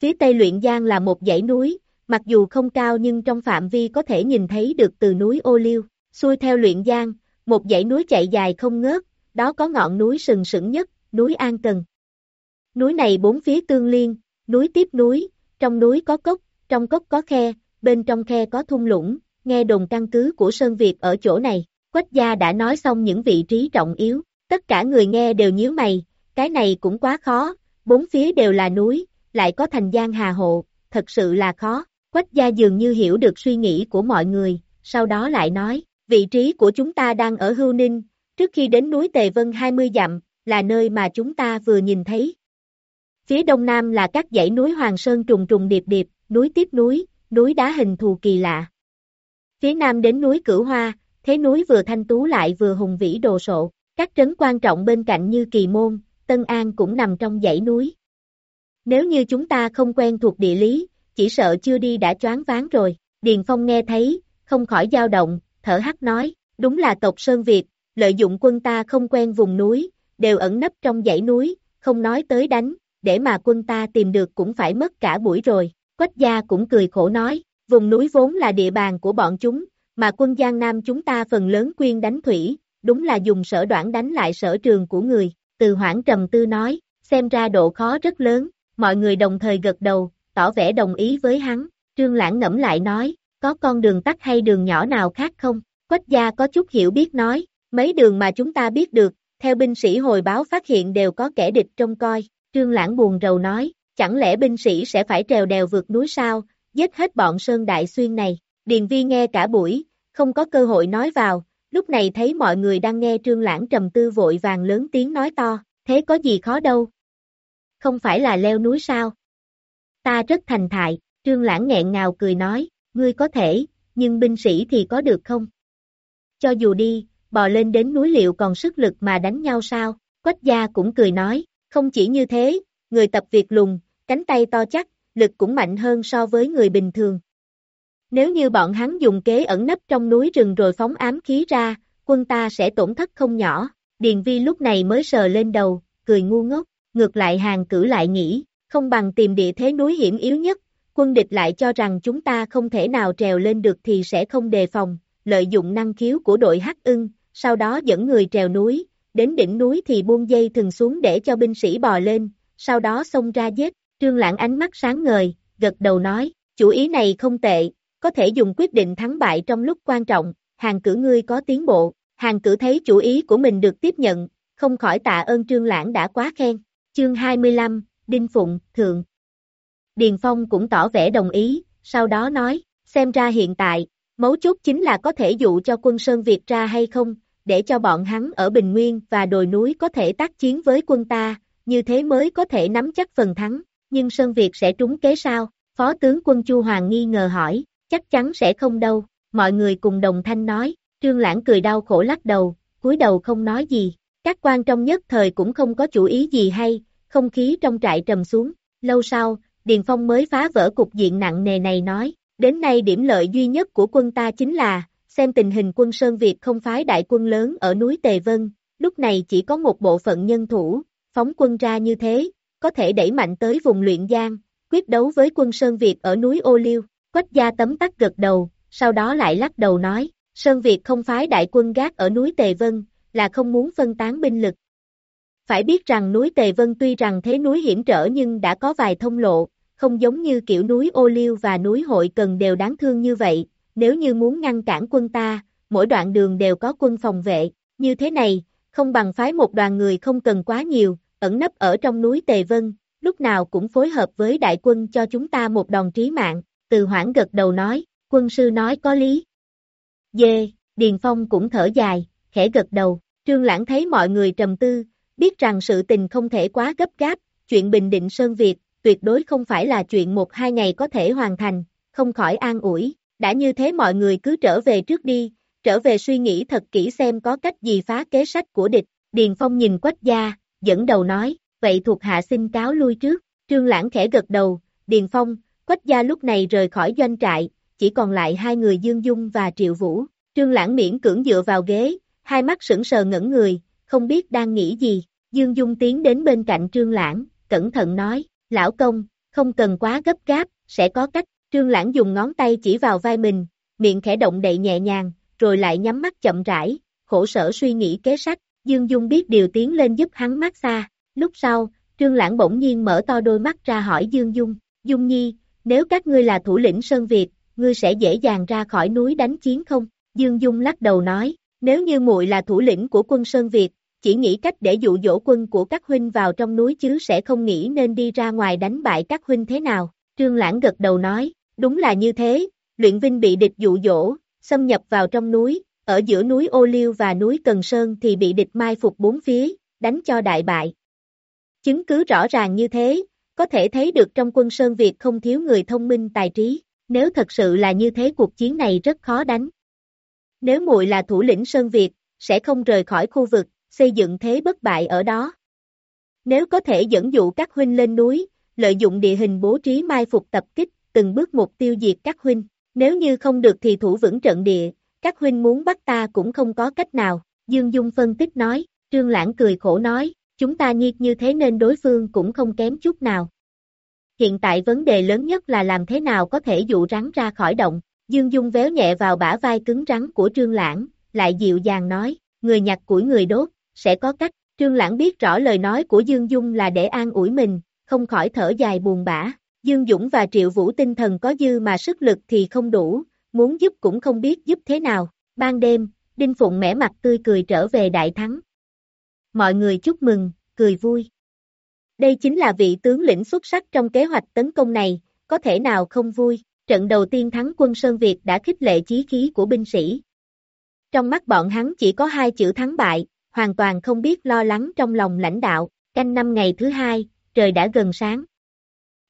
Phía Tây luyện giang là một dãy núi, mặc dù không cao nhưng trong phạm vi có thể nhìn thấy được từ núi ô liêu, xuôi theo luyện giang, một dãy núi chạy dài không ngớt, đó có ngọn núi sừng sững nhất, núi An Cần. Núi này bốn phía tương liên, núi tiếp núi, trong núi có cốc, trong cốc có khe, bên trong khe có thung lũng, nghe đồn căn cứ của Sơn Việt ở chỗ này. Quách gia đã nói xong những vị trí trọng yếu, tất cả người nghe đều nhíu mày, cái này cũng quá khó, bốn phía đều là núi, lại có thành giang hà hộ, thật sự là khó. Quách gia dường như hiểu được suy nghĩ của mọi người, sau đó lại nói, vị trí của chúng ta đang ở Hưu Ninh, trước khi đến núi Tề Vân 20 dặm, là nơi mà chúng ta vừa nhìn thấy. Phía đông nam là các dãy núi Hoàng Sơn trùng trùng điệp điệp, núi tiếp núi, núi đá hình thù kỳ lạ. Phía nam đến núi Cửu Hoa, thế núi vừa thanh tú lại vừa hùng vĩ đồ sộ, các trấn quan trọng bên cạnh như Kỳ Môn, Tân An cũng nằm trong dãy núi. Nếu như chúng ta không quen thuộc địa lý, chỉ sợ chưa đi đã choáng váng rồi. Điền Phong nghe thấy, không khỏi dao động, thở hắt nói, đúng là tộc Sơn Việt, lợi dụng quân ta không quen vùng núi, đều ẩn nấp trong dãy núi, không nói tới đánh, để mà quân ta tìm được cũng phải mất cả buổi rồi. Quách gia cũng cười khổ nói, vùng núi vốn là địa bàn của bọn chúng, mà quân Giang Nam chúng ta phần lớn quyên đánh thủy, đúng là dùng sở đoạn đánh lại sở trường của người. Từ hoảng trầm tư nói, xem ra độ khó rất lớn, mọi người đồng thời gật đầu, tỏ vẻ đồng ý với hắn. Trương Lãng ngẫm lại nói, có con đường tắt hay đường nhỏ nào khác không? Quách gia có chút hiểu biết nói, mấy đường mà chúng ta biết được, theo binh sĩ hồi báo phát hiện đều có kẻ địch trông coi. Trương Lãng buồn rầu nói, chẳng lẽ binh sĩ sẽ phải trèo đèo vượt núi sao, giết hết bọn Sơn Đại Xuyên này. Điền Vi nghe cả buổi, không có cơ hội nói vào, lúc này thấy mọi người đang nghe Trương Lãng trầm tư vội vàng lớn tiếng nói to, thế có gì khó đâu. Không phải là leo núi sao? Ta rất thành thại, Trương Lãng nghẹn ngào cười nói, ngươi có thể, nhưng binh sĩ thì có được không? Cho dù đi, bò lên đến núi liệu còn sức lực mà đánh nhau sao? Quách gia cũng cười nói, không chỉ như thế, người tập việc lùng, cánh tay to chắc, lực cũng mạnh hơn so với người bình thường. Nếu như bọn hắn dùng kế ẩn nấp trong núi rừng rồi phóng ám khí ra, quân ta sẽ tổn thất không nhỏ. Điền vi lúc này mới sờ lên đầu, cười ngu ngốc, ngược lại hàng cử lại nghĩ, không bằng tìm địa thế núi hiểm yếu nhất, quân địch lại cho rằng chúng ta không thể nào trèo lên được thì sẽ không đề phòng, lợi dụng năng khiếu của đội hắc ưng, sau đó dẫn người trèo núi, đến đỉnh núi thì buông dây thừng xuống để cho binh sĩ bò lên, sau đó xông ra giết, trương lãng ánh mắt sáng ngời, gật đầu nói, chủ ý này không tệ, có thể dùng quyết định thắng bại trong lúc quan trọng, hàng cử ngươi có tiến bộ, hàng cử thấy chủ ý của mình được tiếp nhận, không khỏi tạ ơn trương lãng đã quá khen, chương 25, Đinh Phụng, Thượng. Điền Phong cũng tỏ vẻ đồng ý, sau đó nói, xem ra hiện tại, mấu chốt chính là có thể dụ cho quân Sơn Việt ra hay không, để cho bọn hắn ở Bình Nguyên và đồi núi có thể tác chiến với quân ta, như thế mới có thể nắm chắc phần thắng, nhưng Sơn Việt sẽ trúng kế sao? Phó tướng quân Chu Hoàng nghi ngờ hỏi, chắc chắn sẽ không đâu, mọi người cùng đồng thanh nói, Trương Lãng cười đau khổ lắc đầu, cúi đầu không nói gì, các quan trong nhất thời cũng không có chủ ý gì hay, không khí trong trại trầm xuống, lâu sau, Điền Phong mới phá vỡ cục diện nặng nề này nói, đến nay điểm lợi duy nhất của quân ta chính là, xem tình hình quân Sơn Việt không phái đại quân lớn ở núi Tề Vân, lúc này chỉ có một bộ phận nhân thủ, phóng quân ra như thế, có thể đẩy mạnh tới vùng luyện giang, quyết đấu với quân Sơn Việt ở núi Ô Liêu, quách gia tấm tắc gật đầu, sau đó lại lắc đầu nói, Sơn Việt không phái đại quân gác ở núi Tề Vân, là không muốn phân tán binh lực. Phải biết rằng núi Tề Vân tuy rằng thế núi hiểm trở nhưng đã có vài thông lộ, không giống như kiểu núi Ô Liêu và núi Hội Cần đều đáng thương như vậy, nếu như muốn ngăn cản quân ta, mỗi đoạn đường đều có quân phòng vệ, như thế này, không bằng phái một đoàn người không cần quá nhiều, ẩn nấp ở trong núi Tề Vân, lúc nào cũng phối hợp với đại quân cho chúng ta một đòn trí mạng, từ hoảng gật đầu nói, quân sư nói có lý. Dê, Điền Phong cũng thở dài, khẽ gật đầu, trương lãng thấy mọi người trầm tư, biết rằng sự tình không thể quá gấp gáp, chuyện bình định Sơn Việt, tuyệt đối không phải là chuyện một hai ngày có thể hoàn thành, không khỏi an ủi, đã như thế mọi người cứ trở về trước đi, trở về suy nghĩ thật kỹ xem có cách gì phá kế sách của địch, Điền Phong nhìn quách gia, dẫn đầu nói, vậy thuộc hạ xin cáo lui trước, trương lãng khẽ gật đầu, Điền Phong, quách gia lúc này rời khỏi doanh trại, chỉ còn lại hai người Dương Dung và Triệu Vũ, trương lãng miễn cưỡng dựa vào ghế, hai mắt sững sờ ngẩn người, không biết đang nghĩ gì, Dương Dung tiến đến bên cạnh trương lãng, cẩn thận nói, lão công, không cần quá gấp gáp, sẽ có cách, trương lãng dùng ngón tay chỉ vào vai mình, miệng khẽ động đậy nhẹ nhàng, rồi lại nhắm mắt chậm rãi, khổ sở suy nghĩ kế sách, Dương Dung biết điều tiến lên giúp hắn mát xa, lúc sau, trương lãng bỗng nhiên mở to đôi mắt ra hỏi Dương Dung, Dung Nhi, nếu các ngươi là thủ lĩnh Sơn Việt, ngươi sẽ dễ dàng ra khỏi núi đánh chiến không? Dương Dung lắc đầu nói, nếu như muội là thủ lĩnh của quân Sơn Việt, chỉ nghĩ cách để dụ dỗ quân của các huynh vào trong núi chứ sẽ không nghĩ nên đi ra ngoài đánh bại các huynh thế nào. Trương Lãng gật đầu nói, đúng là như thế, luyện vinh bị địch dụ dỗ, xâm nhập vào trong núi, ở giữa núi Ô Liêu và núi Cần Sơn thì bị địch mai phục bốn phía, đánh cho đại bại. Chứng cứ rõ ràng như thế, có thể thấy được trong quân Sơn Việt không thiếu người thông minh tài trí, nếu thật sự là như thế cuộc chiến này rất khó đánh. Nếu muội là thủ lĩnh Sơn Việt, sẽ không rời khỏi khu vực, xây dựng thế bất bại ở đó. Nếu có thể dẫn dụ các huynh lên núi, lợi dụng địa hình bố trí mai phục tập kích, từng bước mục tiêu diệt các huynh, nếu như không được thì thủ vững trận địa, các huynh muốn bắt ta cũng không có cách nào. Dương Dung phân tích nói, Trương Lãng cười khổ nói, chúng ta nhiệt như thế nên đối phương cũng không kém chút nào. Hiện tại vấn đề lớn nhất là làm thế nào có thể dụ rắn ra khỏi động. Dương Dung véo nhẹ vào bả vai cứng rắn của Trương Lãng, lại dịu dàng nói, người nhặt củi người đốt, sẽ có cách. Trương Lãng biết rõ lời nói của Dương Dung là để an ủi mình, không khỏi thở dài buồn bã. Dương Dũng và Triệu Vũ tinh thần có dư mà sức lực thì không đủ, muốn giúp cũng không biết giúp thế nào. Ban đêm, Đinh Phụng mẻ mặt tươi cười trở về đại thắng. Mọi người chúc mừng, cười vui. Đây chính là vị tướng lĩnh xuất sắc trong kế hoạch tấn công này, có thể nào không vui. Trận đầu tiên thắng quân Sơn Việt đã khích lệ chí khí của binh sĩ. Trong mắt bọn hắn chỉ có hai chữ thắng bại, hoàn toàn không biết lo lắng trong lòng lãnh đạo, canh năm ngày thứ hai, trời đã gần sáng.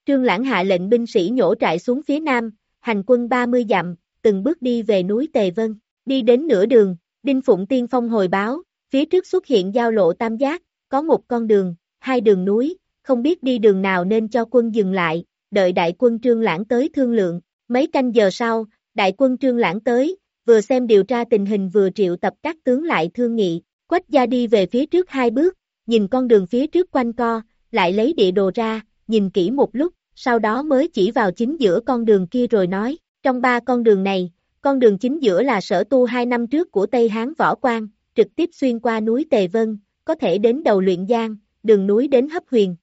Trương Lãng hạ lệnh binh sĩ nhổ trại xuống phía nam, hành quân 30 dặm, từng bước đi về núi Tề Vân, đi đến nửa đường, Đinh Phụng Tiên Phong hồi báo, phía trước xuất hiện giao lộ tam giác, có một con đường, hai đường núi, không biết đi đường nào nên cho quân dừng lại, đợi đại quân Trương Lãng tới thương lượng, mấy canh giờ sau, đại quân Trương Lãng tới, vừa xem điều tra tình hình vừa triệu tập các tướng lại thương nghị, Quách gia đi về phía trước hai bước, nhìn con đường phía trước quanh co, lại lấy địa đồ ra, nhìn kỹ một lúc, sau đó mới chỉ vào chính giữa con đường kia rồi nói, trong ba con đường này, con đường chính giữa là sở tu hai năm trước của Tây Hán Võ Quang, trực tiếp xuyên qua núi Tề Vân, có thể đến đầu luyện giang, đường núi đến hấp huyền.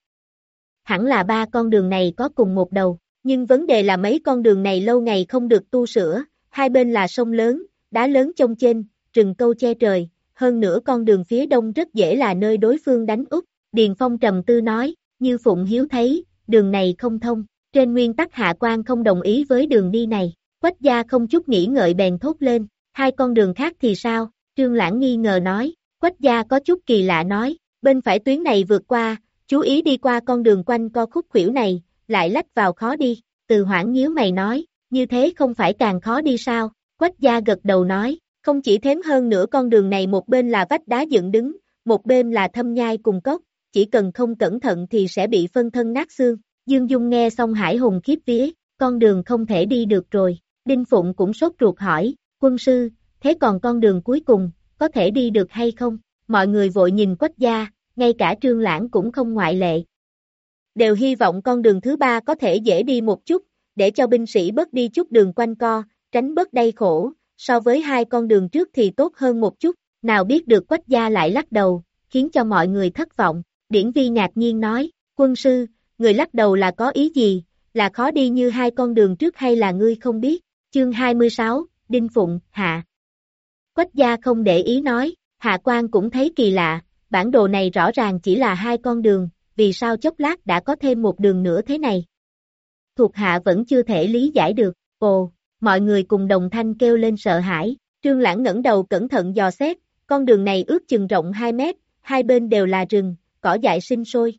Hẳn là ba con đường này có cùng một đầu, nhưng vấn đề là mấy con đường này lâu ngày không được tu sửa, hai bên là sông lớn, đá lớn trông trên, rừng câu che trời, hơn nữa con đường phía đông rất dễ là nơi đối phương đánh úp. Điền Phong trầm tư nói, như Phụng Hiếu thấy, đường này không thông, trên nguyên tắc hạ quan không đồng ý với đường đi này. Quách gia không chút nghĩ ngợi bèn thốt lên, hai con đường khác thì sao? Trương Lãng nghi ngờ nói, Quách gia có chút kỳ lạ nói, bên phải tuyến này vượt qua, chú ý đi qua con đường quanh co khúc khuỷu này, lại lách vào khó đi, từ hoảng nhíu mày nói, như thế không phải càng khó đi sao? Quách gia gật đầu nói, không chỉ thêm hơn nữa con đường này một bên là vách đá dựng đứng, một bên là thâm nhai cùng cốc, chỉ cần không cẩn thận thì sẽ bị phân thân nát xương. Dương Dung nghe xong hải hùng khiếp vía, con đường không thể đi được rồi. Đinh Phụng cũng sốt ruột hỏi, quân sư, thế còn con đường cuối cùng, có thể đi được hay không? Mọi người vội nhìn quách gia, ngay cả trương lãng cũng không ngoại lệ. Đều hy vọng con đường thứ ba có thể dễ đi một chút, để cho binh sĩ bớt đi chút đường quanh co, tránh bớt đầy khổ, so với hai con đường trước thì tốt hơn một chút, nào biết được quách gia lại lắc đầu, khiến cho mọi người thất vọng. Điển vi ngạc nhiên nói, quân sư, người lắc đầu là có ý gì, là khó đi như hai con đường trước hay là ngươi không biết, chương 26, Đinh Phụng, Hạ. Quách gia không để ý nói, Hạ quan cũng thấy kỳ lạ, bản đồ này rõ ràng chỉ là hai con đường, vì sao chốc lát đã có thêm một đường nữa thế này. Thuộc hạ vẫn chưa thể lý giải được, ồ, mọi người cùng đồng thanh kêu lên sợ hãi, trương lãng ngẩng đầu cẩn thận dò xét, con đường này ước chừng rộng 2 mét, hai bên đều là rừng, cỏ dại sinh sôi.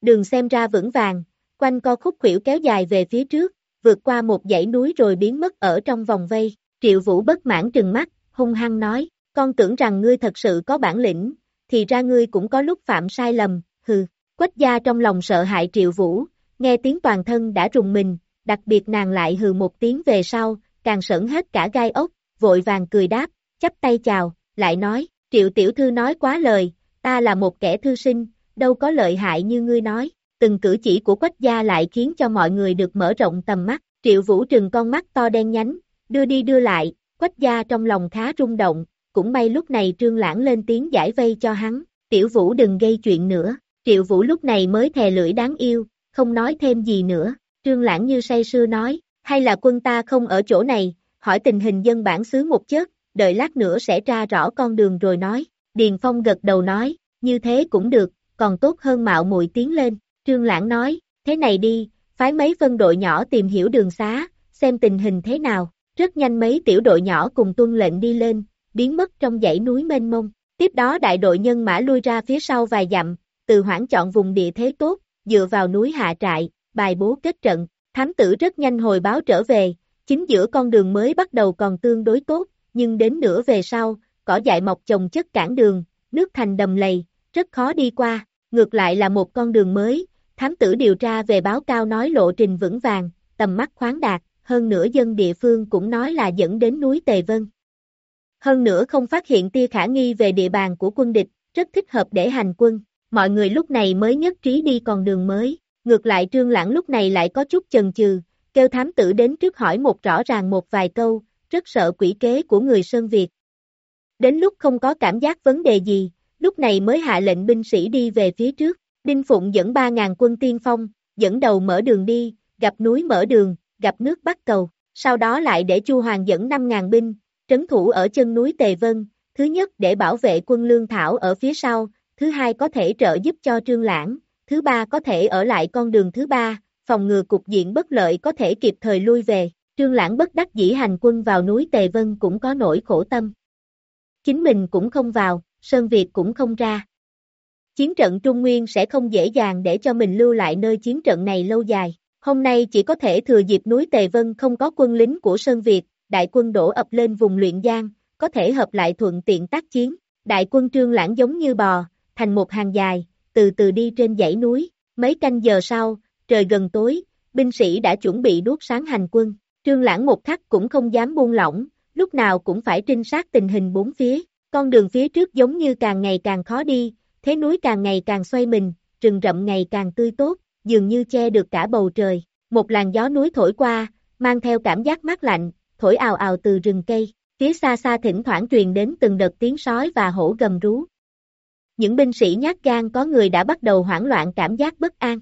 Đường xem ra vững vàng, quanh co khúc khuỷu kéo dài về phía trước, vượt qua một dãy núi rồi biến mất ở trong vòng vây, triệu vũ bất mãn trừng mắt, hung hăng nói, con tưởng rằng ngươi thật sự có bản lĩnh, thì ra ngươi cũng có lúc phạm sai lầm, hừ, quách gia trong lòng sợ hại triệu vũ, nghe tiếng toàn thân đã rùng mình, đặc biệt nàng lại hừ một tiếng về sau, càng sởn hết cả gai ốc, vội vàng cười đáp, chắp tay chào, lại nói, triệu tiểu thư nói quá lời, ta là một kẻ thư sinh, đâu có lợi hại như ngươi nói, từng cử chỉ của quách gia lại khiến cho mọi người được mở rộng tầm mắt, triệu vũ trừng con mắt to đen nhánh, đưa đi đưa lại, quách gia trong lòng khá rung động, cũng may lúc này trương lãng lên tiếng giải vây cho hắn, tiểu vũ đừng gây chuyện nữa, triệu vũ lúc này mới thè lưỡi đáng yêu, không nói thêm gì nữa, trương lãng như say sưa nói, hay là quân ta không ở chỗ này, hỏi tình hình dân bản xứ một chớp, đợi lát nữa sẽ tra rõ con đường rồi nói, Điền Phong gật đầu nói, như thế cũng được, còn tốt hơn mạo muội tiến lên, trương lãng nói, thế này đi, phái mấy phân đội nhỏ tìm hiểu đường xá, xem tình hình thế nào, rất nhanh mấy tiểu đội nhỏ cùng tuân lệnh đi lên, biến mất trong dãy núi mênh mông. Tiếp đó đại đội nhân mã lui ra phía sau vài dặm, từ hoãn chọn vùng địa thế tốt, dựa vào núi hạ trại, bài bố kết trận, thám tử rất nhanh hồi báo trở về, chính giữa con đường mới bắt đầu còn tương đối tốt, nhưng đến nửa về sau, cỏ dại mọc chồng chất cản đường, nước thành đầm lầy, rất khó đi qua, ngược lại là một con đường mới, thám tử điều tra về báo cao nói lộ trình vững vàng, tầm mắt khoáng đạt, hơn nữa dân địa phương cũng nói là dẫn đến núi Tề Vân. Hơn nữa không phát hiện tia khả nghi về địa bàn của quân địch, rất thích hợp để hành quân. Mọi người lúc này mới nhất trí đi con đường mới. Ngược lại Trương Lãng lúc này lại có chút chần chừ, kêu thám tử đến trước hỏi một rõ ràng một vài câu, rất sợ quỷ kế của người Sơn Việt. Đến lúc không có cảm giác vấn đề gì, lúc này mới hạ lệnh binh sĩ đi về phía trước. Đinh Phụng dẫn 3.000 quân tiên phong, dẫn đầu mở đường đi, gặp núi mở đường, gặp nước bắt cầu. Sau đó lại để Chu Hoàng dẫn 5.000 binh, trấn thủ ở chân núi Tề Vân, thứ nhất để bảo vệ quân lương thảo ở phía sau, thứ hai có thể trợ giúp cho Trương Lãng, thứ ba có thể ở lại con đường thứ ba, phòng ngừa cục diện bất lợi có thể kịp thời lui về. Trương Lãng bất đắc dĩ hành quân vào núi Tề Vân cũng có nỗi khổ tâm. Chính mình cũng không vào, Sơn Việt cũng không ra. Chiến trận Trung Nguyên sẽ không dễ dàng để cho mình lưu lại nơi chiến trận này lâu dài. Hôm nay chỉ có thể thừa dịp núi Tề Vân không có quân lính của Sơn Việt, đại quân đổ ập lên vùng luyện giang, có thể hợp lại thuận tiện tác chiến. Đại quân trương lãng giống như bò, thành một hàng dài, từ từ đi trên dãy núi. Mấy canh giờ sau, trời gần tối, binh sĩ đã chuẩn bị đuốc sáng hành quân. Trương lãng một khắc cũng không dám buông lỏng, lúc nào cũng phải trinh sát tình hình bốn phía. Con đường phía trước giống như càng ngày càng khó đi, thế núi càng ngày càng xoay mình, rừng rậm ngày càng tươi tốt, dường như che được cả bầu trời. Một làn gió núi thổi qua, mang theo cảm giác mát lạnh, thổi ào ào từ rừng cây, phía xa xa thỉnh thoảng truyền đến từng đợt tiếng sói và hổ gầm rú. Những binh sĩ nhát gan có người đã bắt đầu hoảng loạn cảm giác bất an.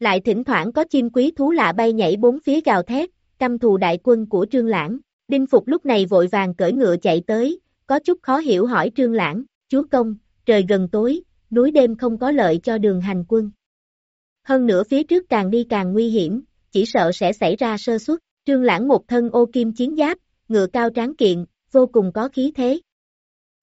Lại thỉnh thoảng có chim quý thú lạ bay nhảy bốn phía gào thét, căm thù đại quân của Trương Lãng. Đinh Phục lúc này vội vàng cởi ngựa chạy tới, có chút khó hiểu hỏi Trương Lãng, chúa công, trời gần tối, núi đêm không có lợi cho đường hành quân. Hơn nữa phía trước càng đi càng nguy hiểm, chỉ sợ sẽ xảy ra sơ suất. Trương Lãng một thân ô kim chiến giáp, ngựa cao tráng kiện, vô cùng có khí thế.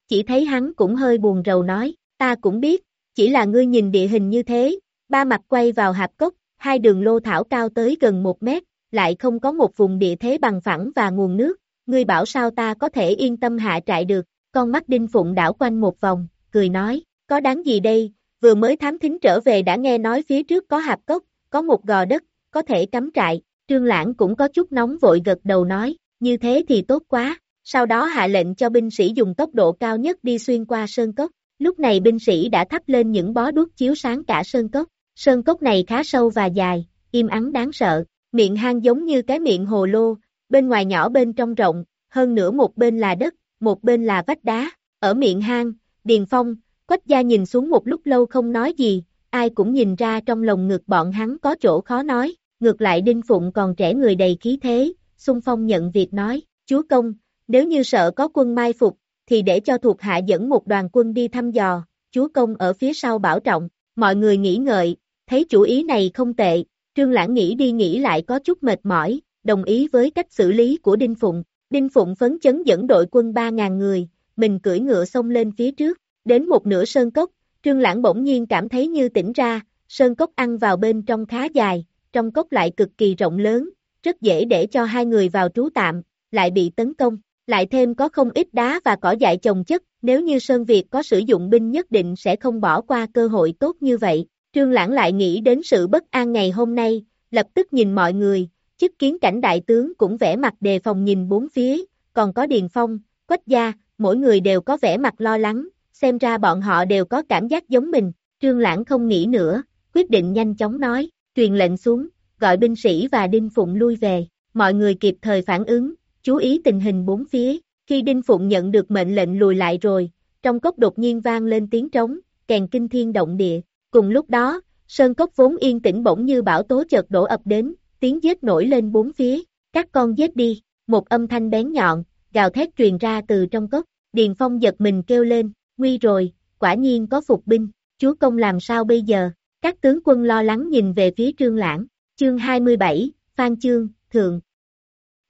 Chỉ thấy hắn cũng hơi buồn rầu nói, ta cũng biết, chỉ là ngươi nhìn địa hình như thế, ba mặt quay vào hạp cốc, hai đường lô thảo cao tới gần một mét, lại không có một vùng địa thế bằng phẳng và nguồn nước, ngươi bảo sao ta có thể yên tâm hạ trại được, con mắt đinh phụng đảo quanh một vòng, cười nói, có đáng gì đây, vừa mới thám thính trở về đã nghe nói phía trước có hạp cốc, có một gò đất, có thể cắm trại, trương lãng cũng có chút nóng vội gật đầu nói, như thế thì tốt quá, sau đó hạ lệnh cho binh sĩ dùng tốc độ cao nhất đi xuyên qua sơn cốc, lúc này binh sĩ đã thắp lên những bó đuốc chiếu sáng cả sơn cốc, sơn cốc này khá sâu và dài, im ắng đáng sợ, miệng hang giống như cái miệng hồ lô, bên ngoài nhỏ bên trong rộng, hơn nữa một bên là đất, một bên là vách đá, ở miệng hang, Điền Phong, Quách gia nhìn xuống một lúc lâu không nói gì, ai cũng nhìn ra trong lồng ngực bọn hắn có chỗ khó nói, ngược lại Đinh Phụng còn trẻ người đầy khí thế, xung phong nhận việc nói, chúa công, nếu như sợ có quân mai phục, thì để cho thuộc hạ dẫn một đoàn quân đi thăm dò, chúa công ở phía sau bảo trọng, mọi người nghĩ ngợi, thấy chủ ý này không tệ, trương lãng nghĩ đi nghĩ lại có chút mệt mỏi, đồng ý với cách xử lý của Đinh Phụng, Đinh Phụng phấn chấn dẫn đội quân 3.000 người, mình cưỡi ngựa xông lên phía trước, Đến một nửa sơn cốc, Trương Lãng bỗng nhiên cảm thấy như tỉnh ra, sơn cốc ăn vào bên trong khá dài, trong cốc lại cực kỳ rộng lớn, rất dễ để cho hai người vào trú tạm, lại bị tấn công, lại thêm có không ít đá và cỏ dại chồng chất, nếu như Sơn Việt có sử dụng binh nhất định sẽ không bỏ qua cơ hội tốt như vậy. Trương Lãng lại nghĩ đến sự bất an ngày hôm nay, lập tức nhìn mọi người, chức kiến cảnh đại tướng cũng vẽ mặt đề phòng nhìn bốn phía, còn có Điền Phong, Quách Gia, mỗi người đều có vẻ mặt lo lắng, xem ra bọn họ đều có cảm giác giống mình, trương lãng không nghĩ nữa, quyết định nhanh chóng nói, truyền lệnh xuống, gọi binh sĩ và Đinh Phụng lui về, mọi người kịp thời phản ứng, chú ý tình hình bốn phía, khi Đinh Phụng nhận được mệnh lệnh lùi lại rồi, trong cốc đột nhiên vang lên tiếng trống, kèn kinh thiên động địa, cùng lúc đó, sơn cốc vốn yên tĩnh bỗng như bão tố chợt đổ ập đến, tiếng giết nổi lên bốn phía, các con giết đi, một âm thanh bén nhọn, gào thét truyền ra từ trong cốc, Điền Phong giật mình kêu lên, Nguy rồi, quả nhiên có phục binh, chúa công làm sao bây giờ? Các tướng quân lo lắng nhìn về phía trương lãng, chương 27, Phan Chương, Thượng.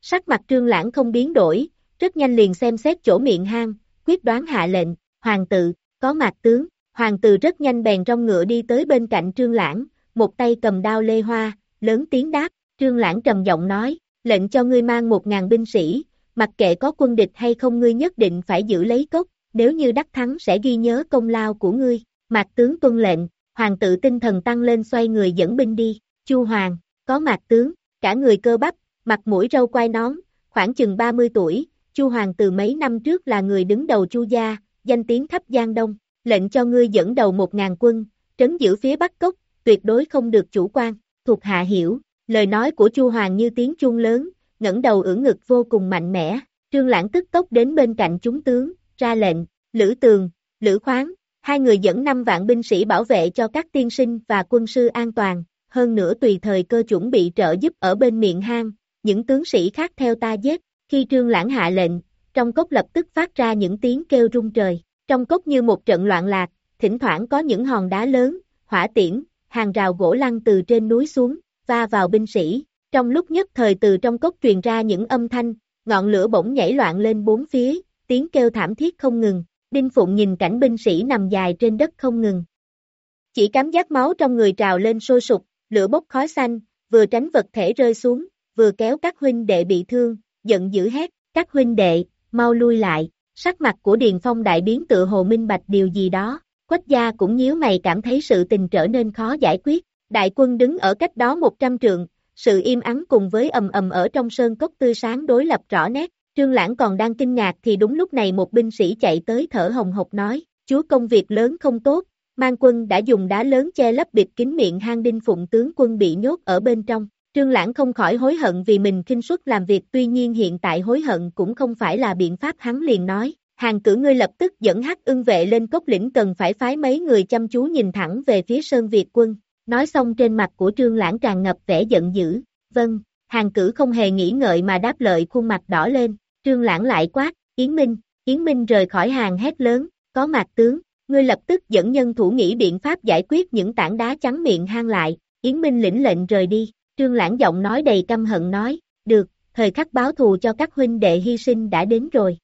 Sắc mặt trương lãng không biến đổi, rất nhanh liền xem xét chỗ miệng hang, quyết đoán hạ lệnh, hoàng tự, có mặt tướng, hoàng tử rất nhanh bèn trong ngựa đi tới bên cạnh trương lãng, một tay cầm đao lê hoa, lớn tiếng đáp, trương lãng trầm giọng nói, lệnh cho ngươi mang một ngàn binh sĩ, mặc kệ có quân địch hay không ngươi nhất định phải giữ lấy cốc, nếu như đắc thắng sẽ ghi nhớ công lao của ngươi, mạc tướng tuân lệnh, hoàng tự tinh thần tăng lên xoay người dẫn binh đi, chu hoàng, có mạc tướng, cả người cơ bắp, mặt mũi râu quai nón, khoảng chừng 30 tuổi, Chu Hoàng từ mấy năm trước là người đứng đầu Chu gia, danh tiếng khắp Giang Đông, lệnh cho ngươi dẫn đầu một ngàn quân, trấn giữ phía Bắc Cốc, tuyệt đối không được chủ quan, thuộc hạ hiểu, lời nói của Chu Hoàng như tiếng chuông lớn, ngẩng đầu ưỡn ngực vô cùng mạnh mẽ, Trương Lãng tức tốc đến bên cạnh chúng tướng, ra lệnh, Lữ Tường, Lữ Khoáng, hai người dẫn năm vạn binh sĩ bảo vệ cho các tiên sinh và quân sư an toàn, hơn nữa tùy thời cơ chuẩn bị trợ giúp ở bên miệng hang, những tướng sĩ khác theo ta giết, khi Trương Lãng hạ lệnh, trong cốc lập tức phát ra những tiếng kêu rung trời, trong cốc như một trận loạn lạc, thỉnh thoảng có những hòn đá lớn, hỏa tiễn, hàng rào gỗ lăn từ trên núi xuống, va vào binh sĩ, trong lúc nhất thời từ trong cốc truyền ra những âm thanh, ngọn lửa bỗng nhảy loạn lên bốn phía, tiếng kêu thảm thiết không ngừng, Đinh Phụng nhìn cảnh binh sĩ nằm dài trên đất không ngừng. Chỉ cảm giác máu trong người trào lên sôi sục, lửa bốc khói xanh, vừa tránh vật thể rơi xuống, vừa kéo các huynh đệ bị thương, giận dữ hét, các huynh đệ, mau lui lại, sắc mặt của Điền Phong đại biến tự hồ minh bạch điều gì đó, quách gia cũng nhíu mày cảm thấy sự tình trở nên khó giải quyết, đại quân đứng ở cách đó 100 trượng, sự im ắng cùng với ầm ầm ở trong sơn cốc tươi sáng đối lập rõ nét, Trương Lãng còn đang kinh ngạc thì đúng lúc này một binh sĩ chạy tới thở hồng hộc nói, chúa công việc lớn không tốt, mang quân đã dùng đá lớn che lấp bịt kín miệng hang đinh phụng tướng quân bị nhốt ở bên trong. Trương Lãng không khỏi hối hận vì mình kinh suất làm việc tuy nhiên hiện tại hối hận cũng không phải là biện pháp hắn liền nói. Hàng cử ngươi lập tức dẫn hắc ưng vệ lên cốc lĩnh cần phải phái mấy người chăm chú nhìn thẳng về phía Sơn Việt quân. Nói xong trên mặt của Trương Lãng tràn ngập vẻ giận dữ. Vâng, hàng cử không hề nghĩ ngợi mà đáp lợi khuôn mặt đỏ lên. Trương Lãng lại quát, Yến Minh, Yến Minh rời khỏi hàng hét lớn, có mặt tướng, ngươi lập tức dẫn nhân thủ nghĩ biện pháp giải quyết những tảng đá trắng miệng hang lại, Yến Minh lĩnh lệnh rời đi, Trương Lãng giọng nói đầy căm hận nói, được, thời khắc báo thù cho các huynh đệ hy sinh đã đến rồi.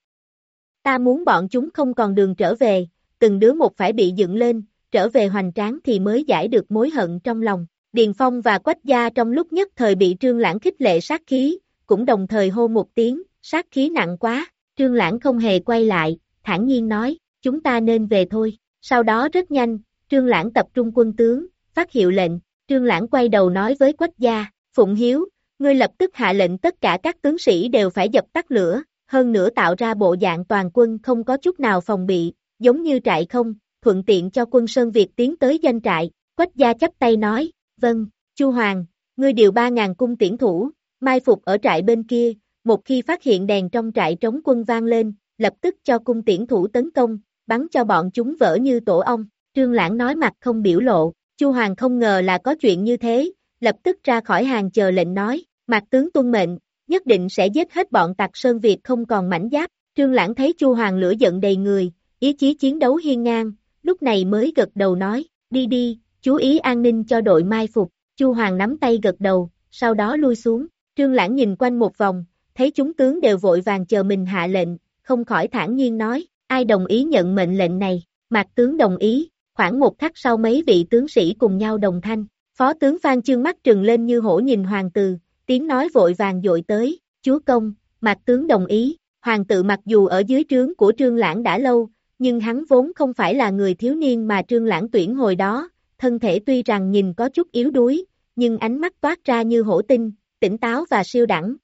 Ta muốn bọn chúng không còn đường trở về, từng đứa một phải bị dựng lên, trở về hoành tráng thì mới giải được mối hận trong lòng. Điền Phong và Quách Gia trong lúc nhất thời bị Trương Lãng khích lệ sát khí, cũng đồng thời hô một tiếng, sát khí nặng quá, Trương Lãng không hề quay lại, thản nhiên nói, chúng ta nên về thôi. Sau đó rất nhanh, Trương Lãng tập trung quân tướng, phát hiệu lệnh, Trương Lãng quay đầu nói với Quách Gia, Phụng Hiếu, ngươi lập tức hạ lệnh tất cả các tướng sĩ đều phải dập tắt lửa, hơn nữa tạo ra bộ dạng toàn quân không có chút nào phòng bị, giống như trại không, thuận tiện cho quân Sơn Việt tiến tới danh trại, Quách Gia chấp tay nói, vâng, Chu Hoàng, ngươi điều 3.000 cung tiễn thủ, mai phục ở trại bên kia, một khi phát hiện đèn trong trại trống quân vang lên, lập tức cho cung tiễn thủ tấn công, bắn cho bọn chúng vỡ như tổ ong. Trương Lãng nói mặt không biểu lộ, Chu Hoàng không ngờ là có chuyện như thế, lập tức ra khỏi hàng chờ lệnh nói, mặt tướng tuân mệnh, nhất định sẽ giết hết bọn tặc Sơn Việt không còn mảnh giáp. Trương Lãng thấy Chu Hoàng lửa giận đầy người, ý chí chiến đấu hiên ngang, lúc này mới gật đầu nói, đi đi, chú ý an ninh cho đội mai phục. Chu Hoàng nắm tay gật đầu, sau đó lui xuống. Trương Lãng nhìn quanh một vòng, thấy chúng tướng đều vội vàng chờ mình hạ lệnh, không khỏi thản nhiên nói, ai đồng ý nhận mệnh lệnh này, mạc tướng đồng ý, khoảng một khắc sau mấy vị tướng sĩ cùng nhau đồng thanh, phó tướng Phan Chương mắt trừng lên như hổ nhìn hoàng tử, tiếng nói vội vàng dội tới, chúa công, mạc tướng đồng ý, hoàng tử mặc dù ở dưới trướng của trương lãng đã lâu, nhưng hắn vốn không phải là người thiếu niên mà trương lãng tuyển hồi đó, thân thể tuy rằng nhìn có chút yếu đuối, nhưng ánh mắt toát ra như hổ tinh, tỉnh táo và siêu đẳng,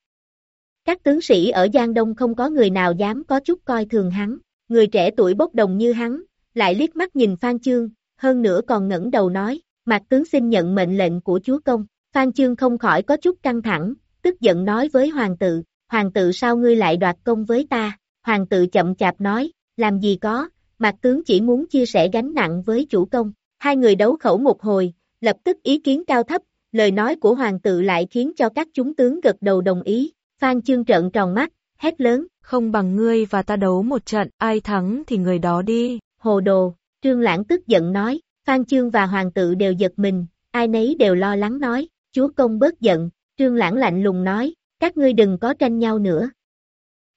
các tướng sĩ ở Giang Đông không có người nào dám có chút coi thường hắn, người trẻ tuổi bốc đồng như hắn, lại liếc mắt nhìn Phan Chương, hơn nữa còn ngẩng đầu nói, mặt tướng xin nhận mệnh lệnh của chúa công, Phan Chương không khỏi có chút căng thẳng, tức giận nói với hoàng tự, hoàng tự sao ngươi lại đoạt công với ta, hoàng tự chậm chạp nói, làm gì có, Mạc tướng chỉ muốn chia sẻ gánh nặng với chủ công, hai người đấu khẩu một hồi, lập tức ý kiến cao thấp, lời nói của hoàng tự lại khiến cho các chúng tướng gật đầu đồng ý, Phan Chương trợn tròn mắt, hét lớn, không bằng ngươi và ta đấu một trận, ai thắng thì người đó đi. Hồ đồ, Trương Lãng tức giận nói, Phan Chương và Hoàng tự đều giật mình, ai nấy đều lo lắng nói, chúa công bớt giận, Trương Lãng lạnh lùng nói, các ngươi đừng có tranh nhau nữa.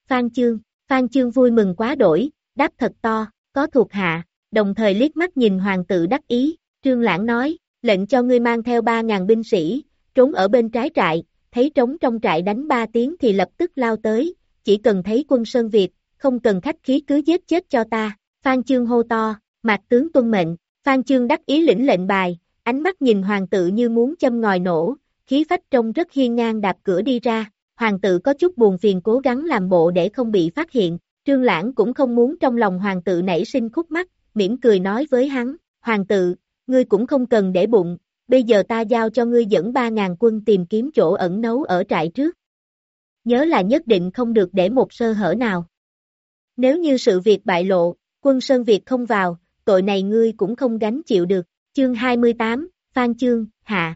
Phan Chương, Phan Chương vui mừng quá đổi, đáp thật to, có thuộc hạ, đồng thời liếc mắt nhìn Hoàng tự đắc ý, Trương Lãng nói, lệnh cho ngươi mang theo 3.000 binh sĩ, trốn ở bên trái trại, thấy trống trong trại đánh ba tiếng thì lập tức lao tới, chỉ cần thấy quân Sơn Việt, không cần khách khí cứ giết chết cho ta, Phan Chương hô to, mạc tướng tuân mệnh, Phan Chương đắc ý lĩnh lệnh bài, ánh mắt nhìn hoàng tự như muốn châm ngòi nổ, khí phách trông rất hiên ngang đạp cửa đi ra, hoàng tự có chút buồn phiền cố gắng làm bộ để không bị phát hiện, trương lãng cũng không muốn trong lòng hoàng tự nảy sinh khúc mắt, mỉm cười nói với hắn, hoàng tự, ngươi cũng không cần để bụng, bây giờ ta giao cho ngươi dẫn 3.000 quân tìm kiếm chỗ ẩn nấu ở trại trước. Nhớ là nhất định không được để một sơ hở nào. Nếu như sự việc bại lộ, quân Sơn Việt không vào, tội này ngươi cũng không gánh chịu được. Chương 28, Phan Chương, Hạ.